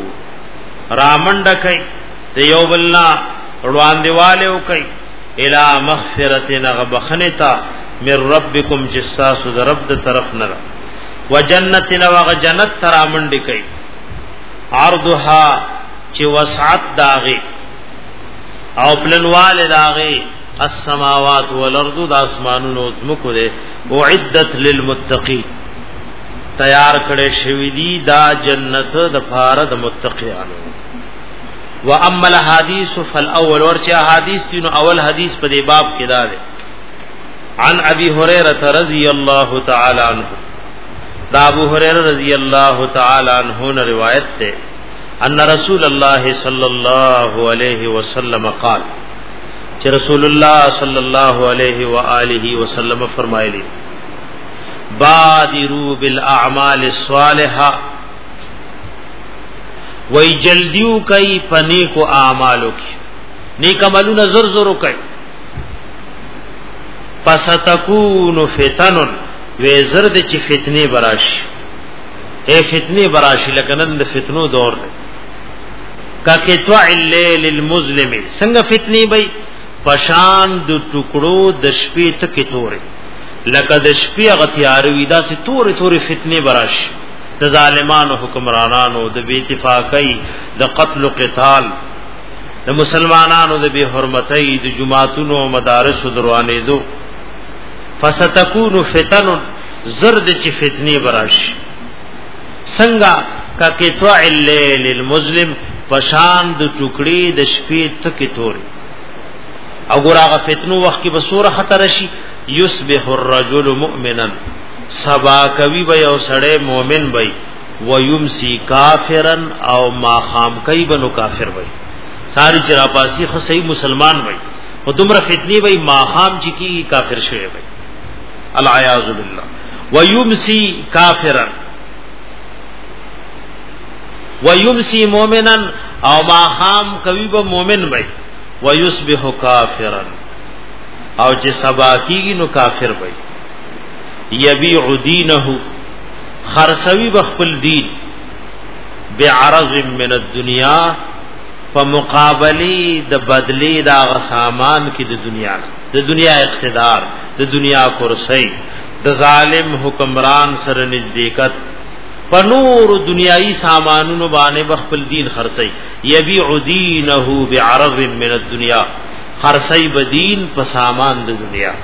رامنډه کوي د یو بلنا روان دیواله کوي الى مغفرت نغبخنتا من ربکم جساس در رب د طرف نه وجنت نو غ جنت ترامنډ کوي عرضها چې وسعت داغه او پلنوال داغه السماوات والارض د اسمانونو زمکو ده او عدت للمتقین تیار کړي شوی دی دا جنت د فار د متقینانو واما الحديث فالاول ورچا حدیث دین اول حدیث په دې باب کې دا دی عن ابي هريره رضی الله تعالی عنہ دا ابو هريره رضی الله تعالی عنہ نے روایت ته ان رسول الله صلی الله علیه وسلم قال چې رسول الله صلی الله علیه و آله وسلم فرمایلی بادروا بالاعمال الصالحه وای جلدیو کوي پنی کو اعمالو کې نیک عملونه زر زر کوي پس تکون فتن وې زر د چې فتنه براشي اے فتنه براشي لکه نن د فتنو دور دی کقطع الليل المظلم څنګه فتنی بې پشان د ټکړو د شپې تکې تورې لکه د شپې غتیاروي دا سي تورې تورې فتنه براش د ظالمانو حکمرانانو د بی اتفاقی د قتل او قتال د مسلمانانو د بی حرمتۍ د جماعتونو او مدارس دروانې دو فستكون فتن زرد چې فتنه براش څنګه کا کتوا الليل المسلم پشان د ټوکړي د شپې تکې توري او ګور هغه فتنو وخت کې به سوره خطر شي یصبح الرجل مؤمنا سبا کوي به یو سړی مؤمن وي ويمسي کافرا او ما خام کوي بنو کافر وي ساری چې را پاسي خو صحیح مسلمان وي او دومره فتنی وي ما خام چې کی کافر شوی وي العیاذ بالله ويمسي کافرا ويمسي مؤمنا او ما خام کوي به مؤمن وي ويصبح کافرا او چې سبا کیږي نو کافر وي یبیع دینه خرسوی بخپل دین بعرض من الدنیا په مقابلی د بدلی دا غ سامان کې د دنیا د دنیا اقتدار د دنیا کرسی د ظالم حکمران سره نزدېکت په نور دنیایي سامانونو باندې بخپل دین خرڅي یبيع دینه بعرض من الدنيا خرڅي بدین په سامان د دنیا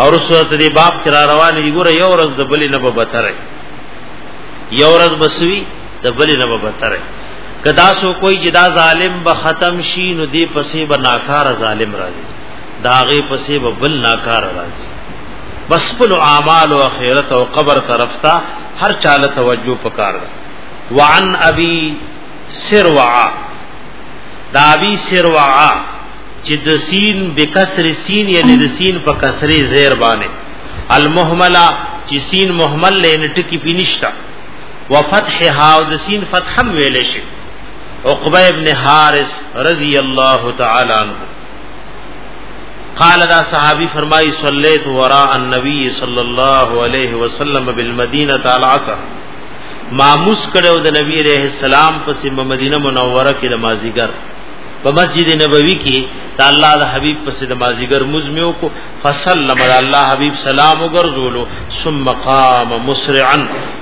او رسول ته دی باب کرا روان دی ګوره یو ورځ د بلی نه به بتره یو ورځ بسوی د بلی نه به بتره کدا سو کوئی جدا ظالم به ختم شي نو دی پسې به ناکار ظالم راځي داغه پسې به بل ناکار راځي بس خپل اعمال او اخرت او قبر طرف ته هر چاله توجه پکار ده وعن ابي سروعه دا ابي سروعه چې د سین بکسر سین یعنی د سین په کسرې زیر باندې المهمله چې سین مهمل لین ټکی پینشتا وفتحها او د سین فتحم ویل شي عقبه ابن حارث رضی الله تعالی عنہ قال دا صحابی فرمای صلیت وراء النبی صلی الله علیه وسلم بالمدینه تعالی عصر ماموس کړو د نبی علیہ السلام پس مدینه منوره کې د مازیګر په مسجد نبوي کې د الله د حبيب پس د مازیګر مزمو کو فسلم علی الله حبيب سلام وګرځولو ثم قام مسرعا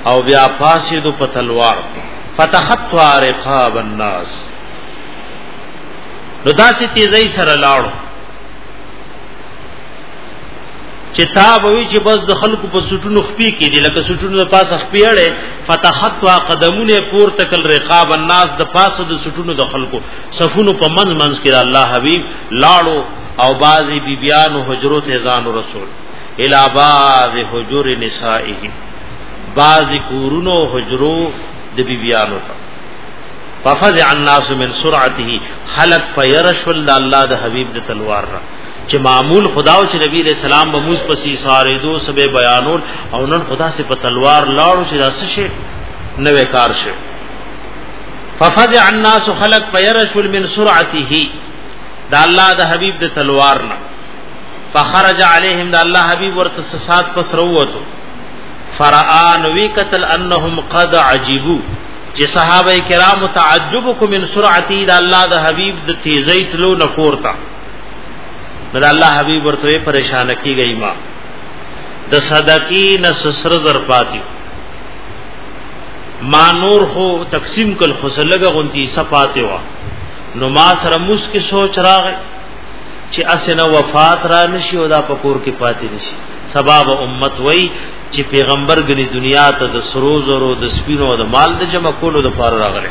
او بیا پاسې د پتلوار فتحت رقاب الناس نو داسې تیزی سره لاړو چې تا وی چې بس د خلکو په سټونو خپې کې دي لکه سټونو د پاسه خپې اړې فتحتوا قدمونه پور تکل رقاب الناس د پاسه د سټونو د خلکو صفونو په من منځ کې الله حبيب لاړو او بازي بیبيانو حجرو ته ځان رسول الا باز حجر نسائه بازي کورونو حجرو د بیبيانو ته ففزع الناس من سرعته حلق فيرشل الله د حبيب د تلوار را چې معمول خدا او چې نبی رسول سلام به موږ پسې ساره دو سبه بیانول او نن خدا سي په تلوار لاړو چې داسې شي نوې کار شي ففزع الناس خلق فيرشل من سرعته دا الله د حبيب د تلوار نه فخرج عليهم دا الله حبيب ورته سات پس روته فرآن وی قتل انهم قد عجبو چې صحابه کرام تعجب کو من سرعتی دا الله د حبيب د تیزی تلو نکورتا نو الله حبيب ورته پریشان کیږي ما د صدقې نس سر زر پاتې ما نور خو تقسیم کل خسلګه غونتی صفاته وا نو ما سره موس کې سوچ راغی چې اسنه وفات را نشي او دا پکور کې پاتې نشي سبب امت وای چې پیغمبر غني دنیا ته د سروز او د سپینو او د مال د جمع کولو د پاره راغله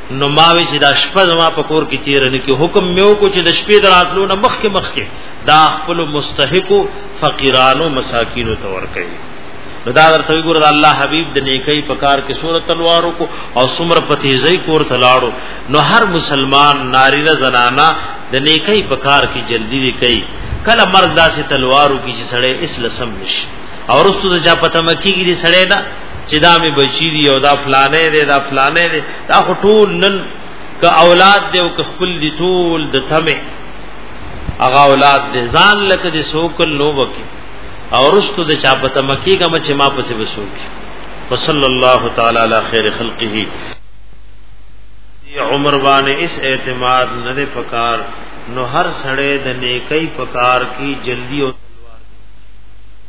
نو ماوی چې دا شپه زما په کور کې تیر نه کې حکم میو کو چې د شپې دراتلو نه مخکې مخکې دا خپل مستحقو فقیرانو مساکینو ته ورکړي نو دا درته وګور د الله حبیب د نیکی په کار کې سورۃ تلوارو کو او سمر پتیزی کور تلاړو نو هر مسلمان ناری نه زنانا د نیکی په کار کې جلدی دی کوي کله مرګ داسې تلوارو کې چې سړی اسلام نشي او رسو د چا پته مکیږي سړی دا چې دا می بچی دی او دا فلانه دی دا فلانه دی دا خو ټول نن ک اولاد دی او ک خپل دی ټول د تمه هغه اولاد دی ځان لکه دی سوکل نو وکي او رستو د چا پته مکی کوم چې ما پسې وسوکي وصلی الله تعالی علی خیر خلقه عمر باندې اس اعتماد نه دی پکار نو هر سړی د نیکی پکار کی جلدی او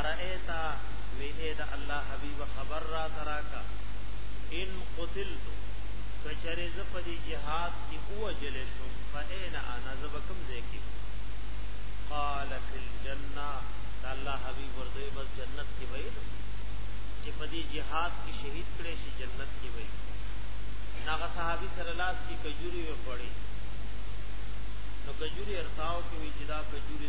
ارایتا وی اے دا الله حبیب خبر را تراکا ان قتلت کچری ز په دی جهاد کی او جل شو فاین انا زبکم زیکی قال فی الجنه دا الله حبیب ورته بس جنت کی وای چې په دی جهاد کی شهید کړي شي جنت کی وای ناغه صحابي سره لاس کی کجوري وړي نو کجوري ارتاو کې وی جدا کجوري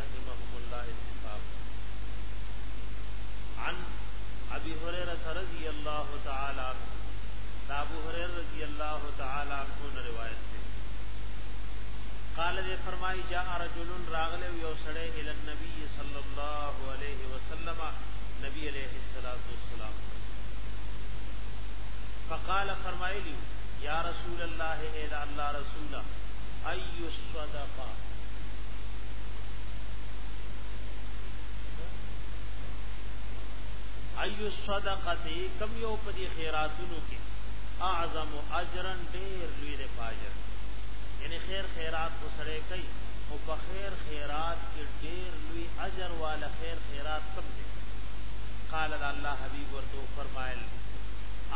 رحمهم الله اتفاق عن ابي هريره رضي الله تعالى عنه ابو هريره رضي الله تعالى عنه روایت ده قال دې فرمایي جاء رجل راغله یو سړی ال النبي صلى الله عليه وسلم نبی عليه الصلاه والسلام فقال فرمایلی یا رسول الله اے الله رسولا ایو صدقه ایو صدقتی کم یو په دې خیراتونو کې اعظم اجرا ډیر لوی دی پاجر یعنی خیر خیرات کو سره کوي او په خیر خیرات کې ډیر لوی اجر والا خیر خیرات کم دی قال الله حبیب ورته فرمایل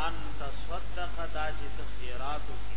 ان تصدق دا چې خیرات کې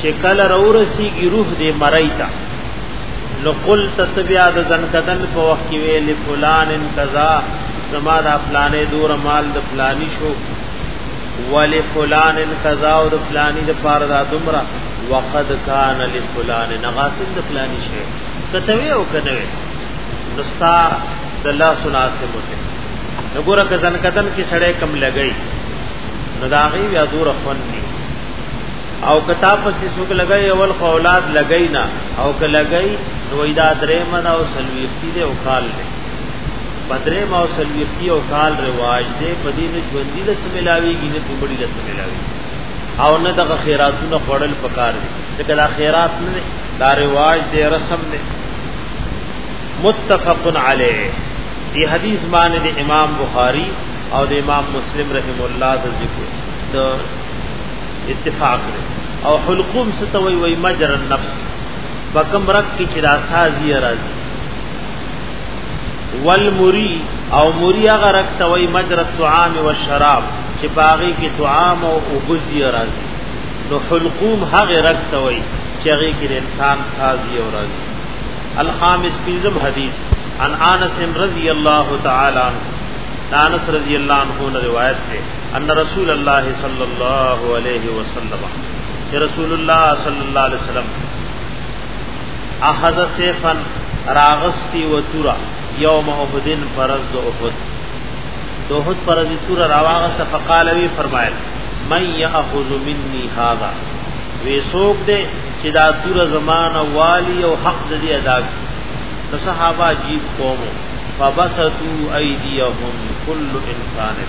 چې کله رورسی کی روح دې مړی تا نو قل تتبیا د ځن کدن په وخت کې ویل فلان ان قضا زما د فلانې دور مال د فلانی شو ول فلان ان قضا او د فلانی د پاره د دمرا وقد کان لفلان نغاسل د فلانی شي کته وی او کنه وی نستا د الله سنا سے مته نګوره کزن کدن کې سړې کم لګئی نو دا غي بیا دور خوندي او کتاب پس سوک لګئی اول خو اولاد لګئی نا او که لګئی نو ایدا درې من او سلویختی دے او کال دے بدرې ما او سلویختی او کال رواج دے پدین ژوندی لس ملاوی گی نه پمړی لس ملاوی او نه دغه خیراتونه خړل پکار دي ځکه دا خیرات نه دي دا رواج دی رسم دی متفق علیه دی حدیث باندې امام بخاری او د امام مسلم رحم الله د ذکر د اتفاق دی او حلقوم ستوي وي مجر النفس بکم رک کی چې راځي راځي والمری او مری هغه رک توي مجر الطعام والشراب چې باغی کې طعام او وبزي راځي نو حلقوم هغه رک توي چې هغه کې انسان سازي او راځي الخامس پنځم حدیث عن انس رضی الله تعالی عنہ انس رضی الله عنه روایت ده ان رسول الله صلی الله علیه وسلم چې رسول الله صلی الله علیه وسلم احد سیفن راغستی و تورا یوم احدن فرز دو احد دو احد فرز تورا راواغست فقال وی فرمایل من یأخذ منی هذا وی سوک دے چې دا تورا زمان والی او حق دې ادا کړ صحابه عجیب قومو فبسطوا ایدیهم کل انسان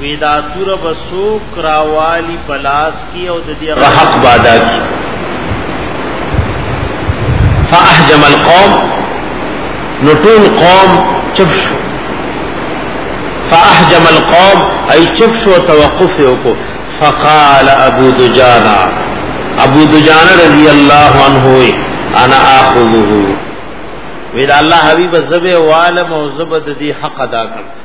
وی دا تور بسو کراوالی پلاس کی او د دې حق بادا کی فاحجم القوم نو ټول قوم چپ شو فاحجم القوم ای چپ شو توقف وکړو فقال ابو دجانا ابو دجانا رضی الله عنه انا اخذه وی دا الله حبیب زبه والم او زبد دی حق ادا کړ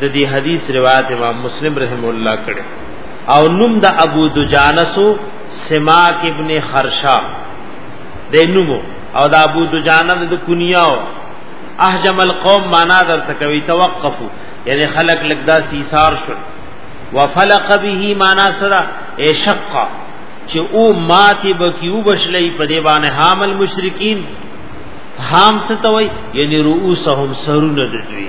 د دې حدیث روایت امام مسلم رحم الله کړه او نوم د ابو دجانسو سماک ابن خرشا د نومو او د ابو دجانه د کنیاو احجم القوم معنا در تکوي توقفو یعنی خلق لګدا سیثار شو وفلق به معنا سرا اشق چې او ماتی بکیو بشلې په دی باندې حامل مشرکین حام ستوي یعنی رؤوسهم سرونه ددوی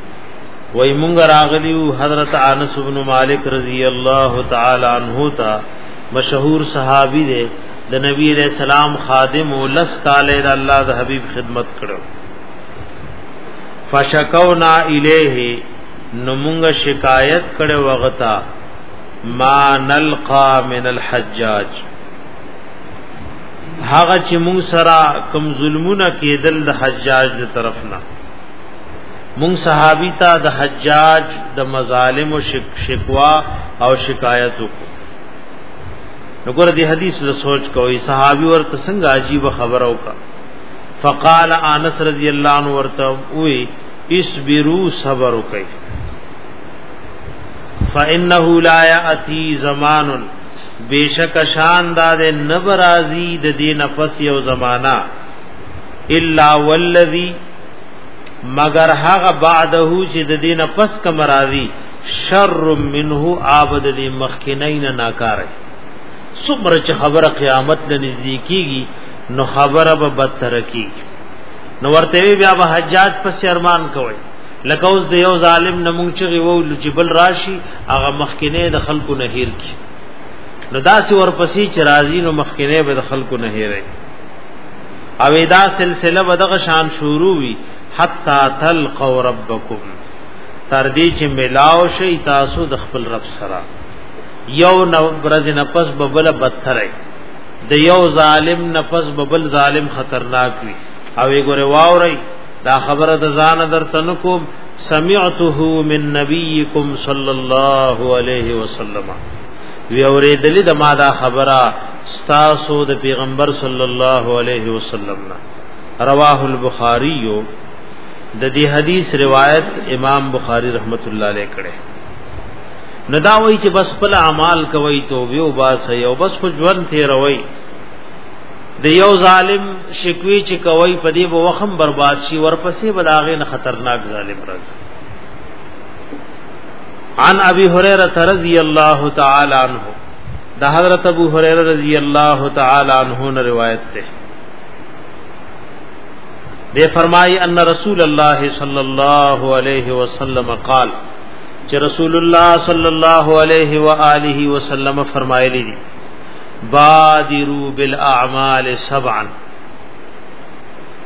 وای مونږ راغلیو حضرت انس بن مالک رضی الله تعالی عنہ تا مشهور صحابي دی د نبی علیہ السلام خادم ولس کاله د الله د حبیب خدمت کړو فشکونا الیه نو مونږ شکایت کړو وغتا ما نلقا من الحجاج هغه چې مونږ سره کم ظلمونه کېدل د حجاج د طرف نه مون صحابي ته د حجاج د مظالم او شک شکوا او شکایت وکړو وګوره دې حدیث له سوچ کوي صحابي ورته څنګه عجیب خبره وکړه فقال انس رضی الله عنه ورته وی اسبرو صبر وکي فانه لا یاتی زمان بیشک شان داد نبرازی د دین نفس یو زمانہ الا والذی مگر هغه بعده چې د دین پس کم راوی شر منه عابد دی مخکینین ناکار سمر چې خبره قیامت له نږدې کیږي نو خبره به بدتر کیږي نو ورته بیا به حجاج پس ارمان کوي لکه اوس د یو ظالم نمون چې وو چې بل راشي هغه مخکینه د خلکو نه هیر کی نو داسې ورپسې چې راځي نو مخکینه به د خلکو نه هیري او دا سلسله به دغه شان شروع وي حتا تلقوا ربکم تر دې چې ملاو شي تاسو د خپل رب سره یو نو برز نفس ببل بدتر د یو ظالم نفس ببل ظالم خطرناک وي او یې ګوره واوري دا خبره د ځان در تنکم سمعته من نبیکم صلی الله علیه وسلم وی اوریدلی د ما دا خبره ستاسو د پیغمبر صلی الله علیه وسلم نه رواه البخاری د دې حدیث روایت امام بخاری رحمت الله علیه کړه ندا وای چې بس خپل اعمال کوي تو ویو باس یو بس خو ژوند ته روي د یو ظالم شکوي چې کوي په دې وخم برباد شي ورپسې بلاغه نه خطرناک ظالم راځي عن ابي هريره رضي الله تعالى عنه دا حضرت ابو هريره رضي الله تعالى عنه نے روایت ته دے فرمائی ان رسول الله صلی الله علیه وسلم قال چې رسول الله صلی الله علیه و آله وسلم فرمایلی دي بادروا بالاعمال سبعا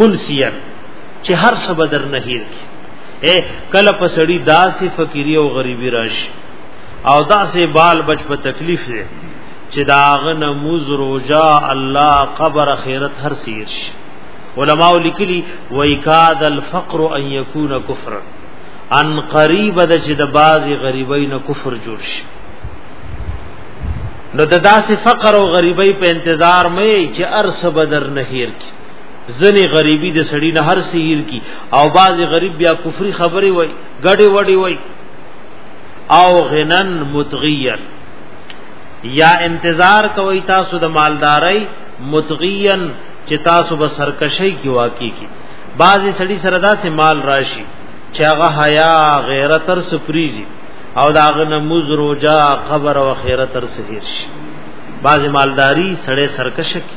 منسیا چې هر څه بدر نه هیر کی اے کله په سړی داسې فقيري او غريبي راشي او داسې بال بچ په تکلیف دی چې داغه نموز روجا الله قبر خیرت هر سیر شي علماء لیکلي وایکاد الفقر ان یکون کفر ان قریب د چې د بازي غریبۍ نه کفر جوړ شي نو د داسې فقر او غریبۍ په انتظار مې چې ارس بدر نه هیر کی ځنې غریبي د سړی نه هر سهیر کی او باز غریب بیا کفری خبرې وای ګډې وډې وای او غنن متغیر یا انتظار کوي تاسو د مالداري متغین چې تاسو به سرکشي کی واقع کی باز سړی سره داسې مال راشي چې هغه حیا غیرت تر سپریزي او داغه نموز روجا قبر او خیرت تر سهیر شي باز مالداری سړی سرکشه کی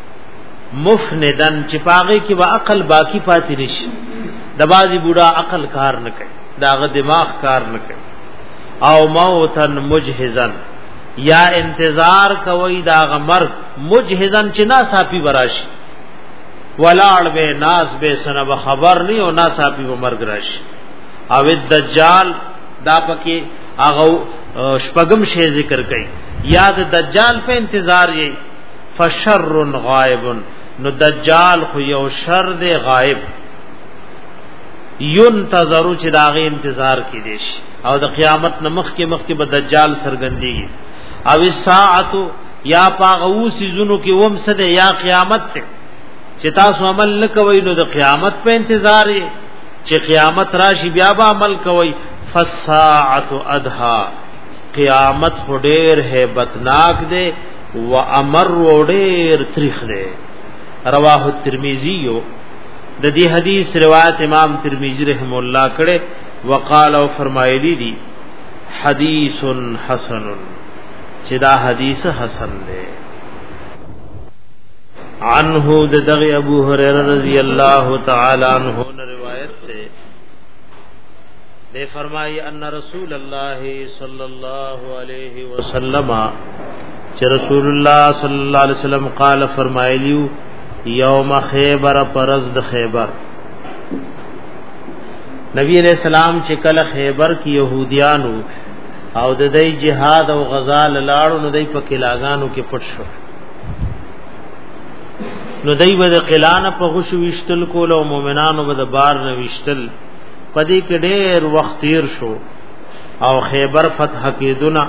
مفندن چې پاغه کې به عقل باقی پاتې نشي د بازي بوډا عقل کار نه کوي داغه دماغ کار نه کوي او موتن مجهزن یا انتظار کوي داغه مرګ مجهزن چې نا صافي براشي ولاړ به ناس به سنه به خبر نه او نا صافي به مرګ راشي او الدجال دا پکې هغه شپغم شی ذکر کوي یاد دجال په انتظار یې فشر غائب نو دجال خو یو شر دی غائب ينتظر چې داغه انتظار کې دي او د قیامت نمخ کې مخ کې به دجال سرګندي او ساعت یا پاغو سيزونو کې وم صد یا قیامت ته چې تاسو عمل نکوي نو د قیامت په انتظار یې چې قیامت راشي بیا به عمل کوي فساعت ادها قیامت خډیر ہے بتناک دے و امر وړیر تاریخ دی رواه الترمذی د دې حدیث روایت امام ترمذی رحم الله کړه وقال او فرمایلی دی حدیث حسن چې دا حدیث حسن دی عنه د دغه ابو هريره رضی الله تعالی عنہ روایت ده دے فرمائی ان رسول اللہ صلی اللہ علیہ وسلم چې رسول الله صلی الله علیه وسلم قال فرمایلیو یوم خیبر پرز د خیبر نبی علیہ السلام چې کله خیبر کې يهوديانو او د دې جهاد او غزا لاړو نو دای په کلاګانو کې پټ شو نو دای به د قلان په غش وشتل کول او مؤمنانو به د بار نه وشتل پدې کې ډېر وخت تیر شو او خیبر فتح کېدونه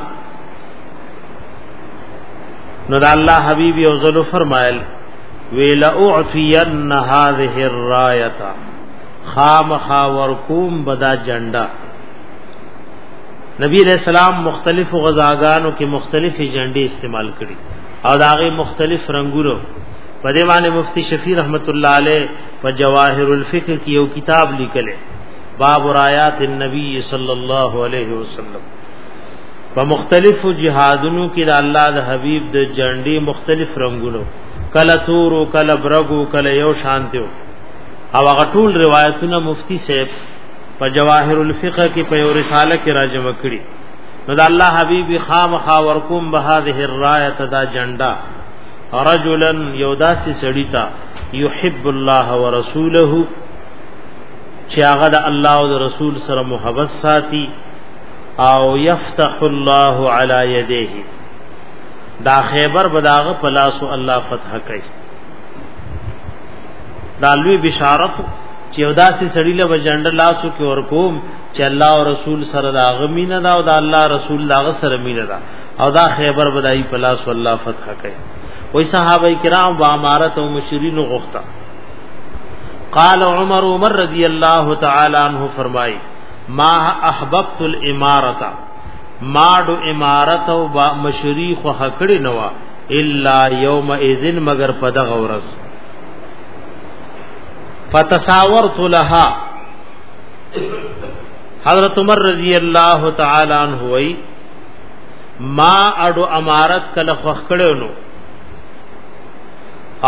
نو دا الله حبیب یو ځل فرمایل ویل اعطین هذه الرایه خامخا ورکوم بدا جنډا نبی علیہ السلام مختلف غزاګانو کې مختلف جنډې استعمال کړي او داغه مختلف رنگونو په دې باندې مفتی شفیع رحمت الله علیه په جواهر الفقه کې یو کتاب لیکلی باب رايات النبي صلى الله عليه وسلم په مختلفو جهادونو کې د الله د حبيب د جنډي مختلف رنگونو کله تور او کله برګو کله یو شانتیو او هغه ټول روایتونه مفتی صاحب په جواهر الفقه کې په یو رساله کې راجمع کړي نو د الله حبيب خامخا ورکوم به هذه الرايه دا جنډا رجلا یوداسی سړی تا يحب الله ورسوله چې هغه د الله او رسول سره محبت ساتي او یفتح الله علی یدیه دا خیبر بداغه پلاسو الله فتح کوي دا لوی بشارت چې ودا سي سړی له جنډ لاسو کې ورکوم چې الله او رسول سره دا غمینه دا او دا الله رسول دا سره مینه دا او دا خیبر بدای پلاس والله فتح کوي وای صحابه کرام و امارت او مشرین غختا قال عمر عمر رضی الله تعالی عنہ فرمای ما احببت الامارته ما د امارت او با مشری خو خکړی نو الا یوم اذن مگر په دغه ورځ فتساورت لها حضرت عمر رضی الله تعالی عنہ وی ما اډو امارت کله خوخ کړو نو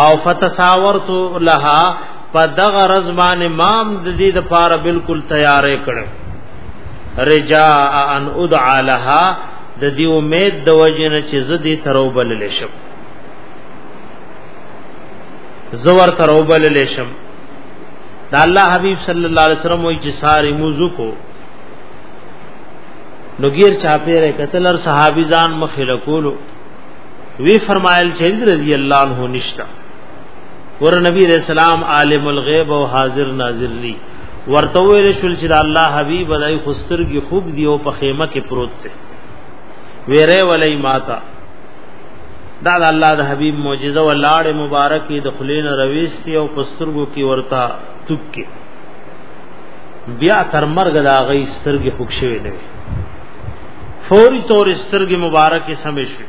او فتساورت لها په دغه رز باندې مام د دې د پاره بالکل تیارې کړو رجاء ان ادعا لها د دې امید د وجنه چې زدي تروبل لشم زور تروبل لشم دا الله حبیب صلی الله علیه وسلم وی چې ساری موضوع کو نګیر چاپیره قتل ار صحابي ځان مخې لکولو وی فرمایل چې رضی الله عنه نشتا ور نبی رسول الله عالم الغیب او حاضر ناظر لی ورته ویل شول چې الله حبیب دای خسترګي خوب دی او په خیمه کې پروت دی ویره ولای ماتا دا د الله د حبیب معجزه او لاړ مبارکي د خلین رويستي او پسترګو کې ورتا تکي بیا تر مرګ دا غي سترګې خوښ شوي نه فوري تور سترګې مبارکي سمې شوي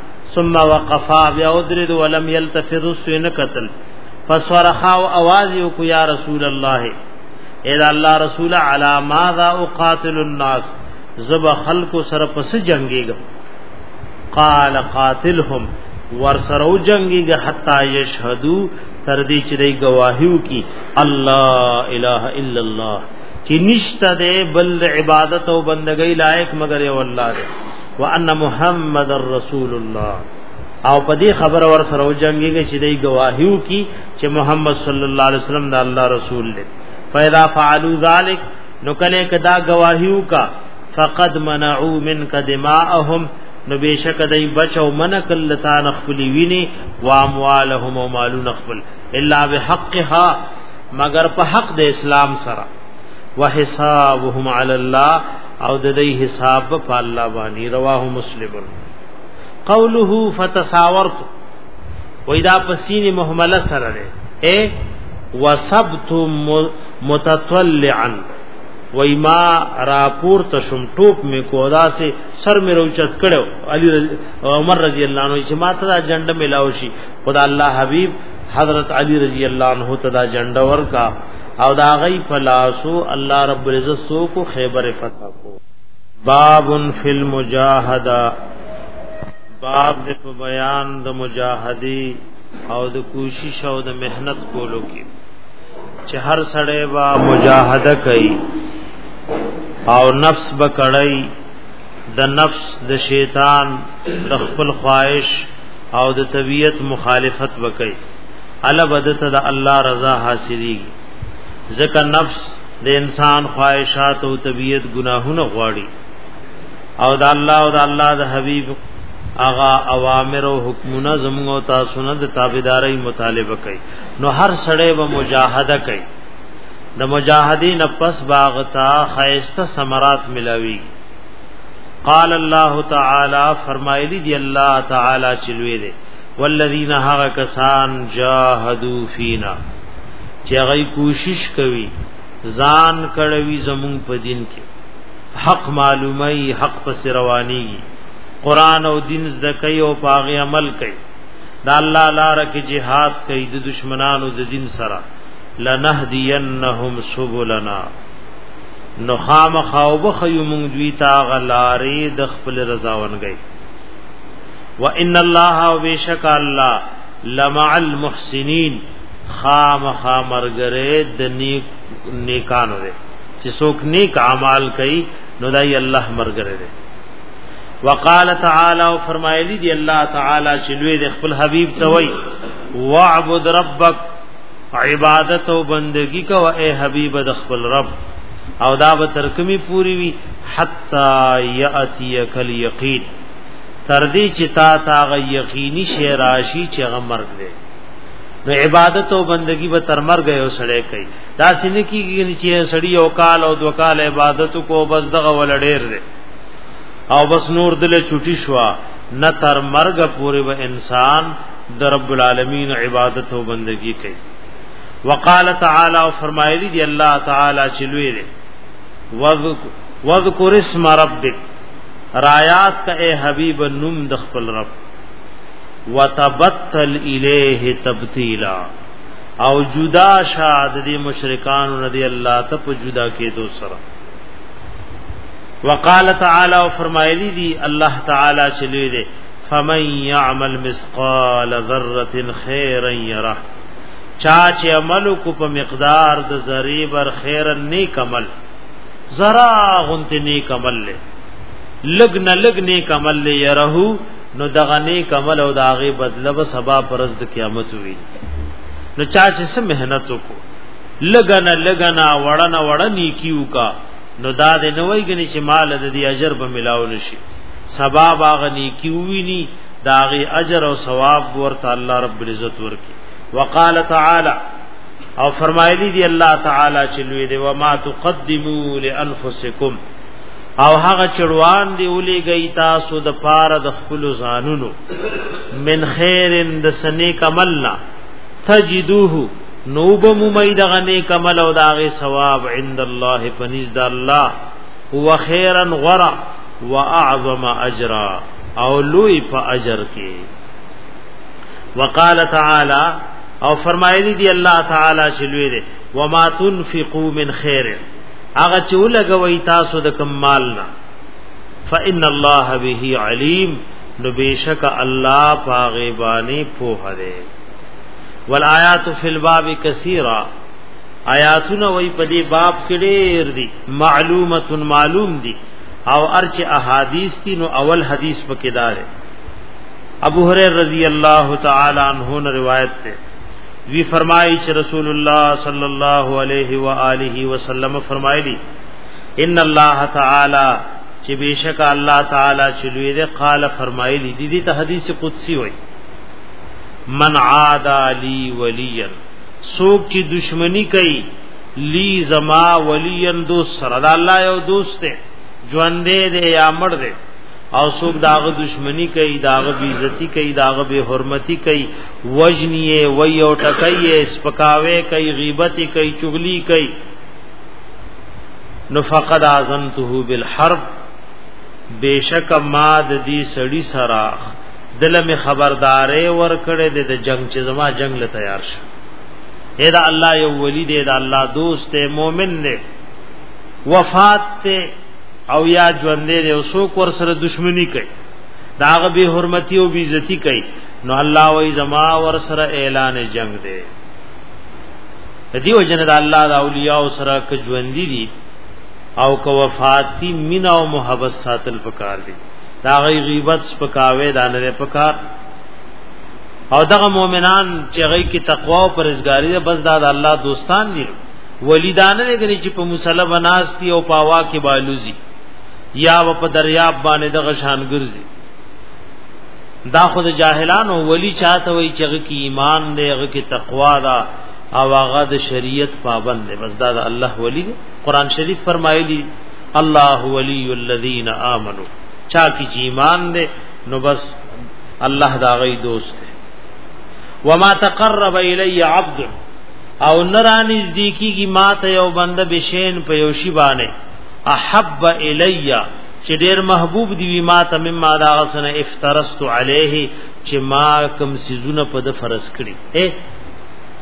ثم وقفا بیا ودرید ولم یلتفت سوین قتل فسورخا او आवाज یو کو یا رسول الله اذا الله رسول علی ماذا اقاتل الناس زب خلق سر پس جنگیګم قال قاتلهم ور سرو جنگیګ حتا یشهدو تر دې چې دی گواهیو کی الله اله الا الله چې نشته ده بل عبادت او بندګۍ لایق مگر یو الله دی وان محمد رسول الله او په دې خبر ور سره وجنګيږي چې دای گواهیو کی چې محمد صلی الله علیه وسلم د الله رسول دی فاذا فعلوا ذلك نو کله کدا گواهیو کا فقد منعوا منك دماءهم نو بشک دای بچو من کل تا نخپلی ویني و اموالهم او مالو نخپل الا بحقها مگر په حق د اسلام سره وحسابهم علی الله او د دې حساب په الله باندې رواه مسلم قوله فتساورت وېدا پسین محمله سره ده اے وسبت متطلعا وای ما راپور ته شم ټوپ می کودا سي سر می روچت کړو علي عمر رضی الله عنه چې ما ته دا جنډ ملاوي شي خدا الله حبيب حضرت علي رضی الله عنه ته دا جنډ ورکا او دا غي فلاسو الله رب العزت سو کو خیبر فتح کو باب فی المجاهده باب د په بیان د مجاهدی او د کوشش او د مهنت کولو کې چې هر سړی وا مجاهده کوي او نفس بکړی د نفس د شیطان د خپل خواهش او د طبیعت مخالفت وکړي الا بدت د الله رضا حاصلي ځکه نفس د انسان خواهشات او طبيعت ګناهونه غواړي او د الله او د الله د حبيب اغا اوامر او حکمونه زموږ او تاسو نه د تابعداري مطالبه کوي نو هر سړی به مجاهده کوي د مجاهدین پس باغ تا خیسته ثمرات ملاوي قال الله تعالی فرمایلی دی الله تعالی چلوې دی والذین هغه کسان جاهدوا فینا چې هغه کوشش کوي ځان کړوي زمون په دین کې حق معلومي حق پس رواني قران او دین زده کوي او پاغه عمل کوي دا الله لار کې jihad کوي د دشمنانو د دین سره لنهدینهم سبلنا نو خامخاو بخیو مونږ دوی تا غلارې د خپل رضاونګي وان الله وبشک الله لمع المحسنین خامخا مرګره د نیک نیکانو دی چې څوک نیک اعمال کوي نو دای الله مرګره دی وقال تعالی او فرمایلی دی الله تعالی چې لوی د خپل حبیب ته وای واعبد ربک عبادت او بندگی کو اے حبیب د خپل رب او دا به ترکمی پوری وی حتا یاتیک الیقین تر دې چې تا تا غ یقیني شی راشي چې غ مرګ دی نو عبادت او بندگی به تر مرګ یو سړی کوي دا سینې کیږي چې سړی او کال او دو کال عبادت کو بس دغه ول ډیر دی او بس نور دل چټي شوا نه تر مرګ پورې به انسان د رب العالمین عبادت او بندگی کوي وقال تعالی او فرمایلی دی الله تعالی چې لوی دی وذکر اسم ربک رایات کا اے حبیب نوم د خپل رب وتبتل الیه تبتیلا او جدا شاد دی مشرکان ندی الله ته په جدا کې دو سره وقال تعالی او فرمایلی دی الله تعالی چلی دی فمن يعمل مثقال ذره خيرا يره چا چې عمل کو په مقدار د ذری بر خیر نیک عمل زرا غنت نیک عمل له لګ نه لګ نیک عمل لې يره نو دغه نیک عمل او داغه بدله به سبا پرز د قیامت وي نو چا چې سم مهنت وکړو لګنه لګنا وړنه وړنی کیو کا نو دا دې نه وای غني چې مال د دې اجر به ملاو نشي سبا باغنی کیوی نی داغه اجر او ثواب ورته الله رب العزت ورکی وقال تعالی او فرمایلی دی الله تعالی چې لوی دی و ما تقدمو لانفسکم او هغه چړوان دی اولی گئی تاسو د پاره د خپل ځانونو من خیرن د سنی کملنا تجدوه نوب ممید غنی کمل او داغه ثواب عند الله پنیز د الله هو خیرن غرا واعظم اجرا او لوی په اجر کې وقال تعالی او فرمایلی دی الله تعالی چې لوی دی وما تنفقوا من خیرن هغه چې ولګوي تاسو د کم مال نه فإن الله به علیم نو بیشک الله پاغه باندې پوه دی والآیات فی الباب کثیره آیاتونه وای په دې باب کې ډېر دي معلومات معلوم دي او ارچ احادیث دي نو اول حدیث پکې دار ابو هريره رضی الله تعالی عنہ روایت ده وی فرمایي چې رسول الله صلی الله علیه و آله وسلم فرمایلی ان الله تعالی چې بشک الله تعالی چې لوی دی قال فرمایلی دي دي ته حدیث قدسی وای من عاد علی ولیا سوک چې دشمنی کوي لی زما ولین دوست سره دا الله یو دوست دی ژوند دی یا مړ دی او سوک داغه دشمنی کوي داغه بیزتی کوي داغه به حرمتی کوي وجنیه و یو ټکیه سپکاوي کوي غیبت کوي چغلی کوي نو فقد اعظمته بالحرب بیشک ما د دې سړی سره دلم خبردارې ور کړې د جنگ چې زما جنگ له تیار شه اے دا الله یو ولی دی دا الله دوست دی مؤمن دی وفات ته او یا ژوند دی او څوک ور سره دښمنی کوي داغه به حرمتی او بیزتی کوي نو الله وی زما ور سره اعلان جنگ دی دیو جن د الله د اولیاء سره ک ژوند دي او ک وفات دي مینا او محبت ساتل پکار دي دا غي غیبت سپکاوي دا نه پکار او دغه مؤمنان چې غي کې تقوا او پرهیزګاری ده بس دا د الله دوستان دي ولیدانه نه غني چې په مصلی بناستی او پاوا کې بالوزی یا په دریاب باندې دغه شان ګرځي دا خو د جاهلانو ولی چاته وی چې هغه کې ایمان دی هغه کې تقوا ده او هغه د شریعت پابند دی بس دا د الله ولی دی قران شریف فرمایلی الله ولی الذین آمنو چا کې چې ایمان دی نو بس الله دا غي دوست دی وما تقرب الی عبد او نرانیز دی کیږي ماته یو بنده بشین په یو شی باندې احب الیا چې ډېر محبوب دی وی ما ته مما دا غسنه افترست علیه چې ما کوم سيزونه په د فرض کړی اے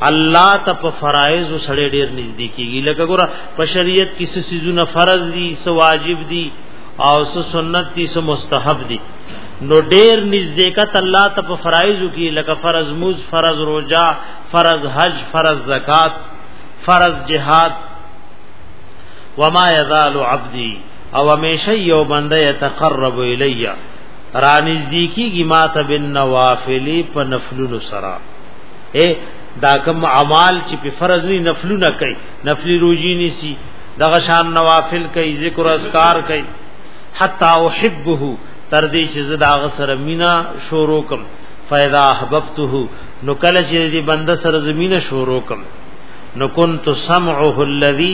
الله ته په فرایض سره ډېر نږدې کیږي لکه ګوره په شریعت کې څه سيزونه فرض دي څه واجب دي او څه سنت دي څه مستحب دي نو ډېر نږدې کت الله ته په فرایض کې لکه فرض موز فرض روزه فرض حج فرض زکات فرض جهاد وما يزال عبدي او همیشه یو بنده یتقرب الی رانیز دی کیږي ما ته بن نوافل په نفلونو سرا اے دا کوم اعمال چې په فرض نه نفلونه کوي نفلی روزي نیسی دغه شان نوافل کوي ذکر اذکار کوي حتا احبه تر دې چې زدا غسر مینا شروع کوم فیدا احببته نو کله چې دې بنده سره زمينه شروع کوم نو كنت سمعه الذي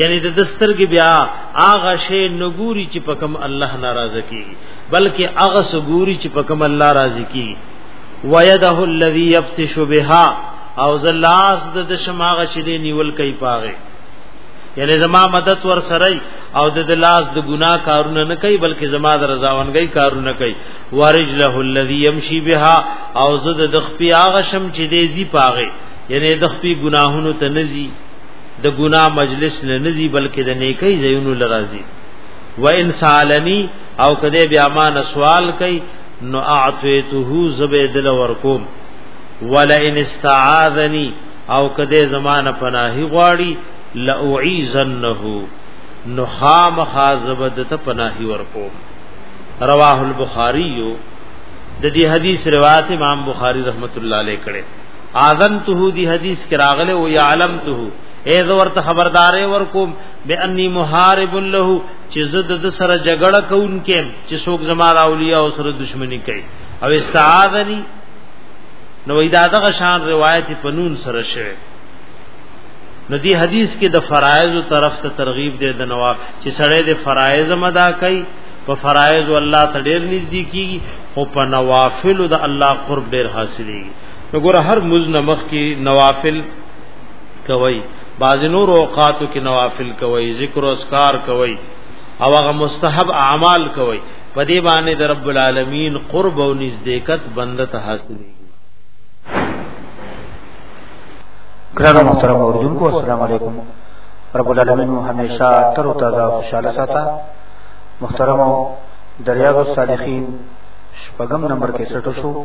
یعنی د دسترګ بیا هغه شی نګوري چې په کوم الله ناراض کی بلکې هغه سګوري چې په کوم الله راضی کی ويده الذي يفتش بها او زلاس د شماغه چې دی نیول کوي پاغه یعنی زما مدد ور سره او د دلاس د ګناه کارونه نه کوي بلکې زما د رضاونګي کارونه کوي وارج له الذي يمشي بها او زد د خپي هغه شم چې دی زی پاغه یعنی د خپي ګناهونو ته نزي د ګنا مجلس نه نزي بلکې د نیکی زینو لرازي و ان سالنی او کده بیا ما سوال کوي نو اعطیته زبیدل ورکوم ولا ان استعاذنی او کده زمانه پناهي غواړي لاعیذنه نو خام خازبد ته پناهي ورکوم رواه البخاری د دې حدیث روایت امام بخاری رحمت الله علیه کړه اذنته دی حدیث کې راغله او یعلمته اے زه ورته خبردارې ورکوم به انی محارب له چې زه د سره جګړه کوونکې چې څوک زما اولیاء او سره دښمنی کوي او استعاذنی نو دا دغه شان روایت په نون سره شوه نو دی حدیث کې د فرایض طرف ته ترغیب دی د نوا چې سړی د فرایض مدا کوي په فرایض الله ته ډیر نږدې کیږي او په نوافل د الله قرب ډیر حاصلېږي نو ګور هر مز نمخ کی نوافل کوي باز نور اوقاتو کې نوافل کوي ذکر او اسکار کوي او هغه مستحب اعمال کوي په دې باندې د رب العالمین قرب او نزدېکت بنده ته حاصلې ګرانو محترم اوردونکو السلام علیکم رب العالمین مو همیشه تر او تازه خوشاله ساته محترم دریاب الصالحین شپږم نمبر کې سټو شو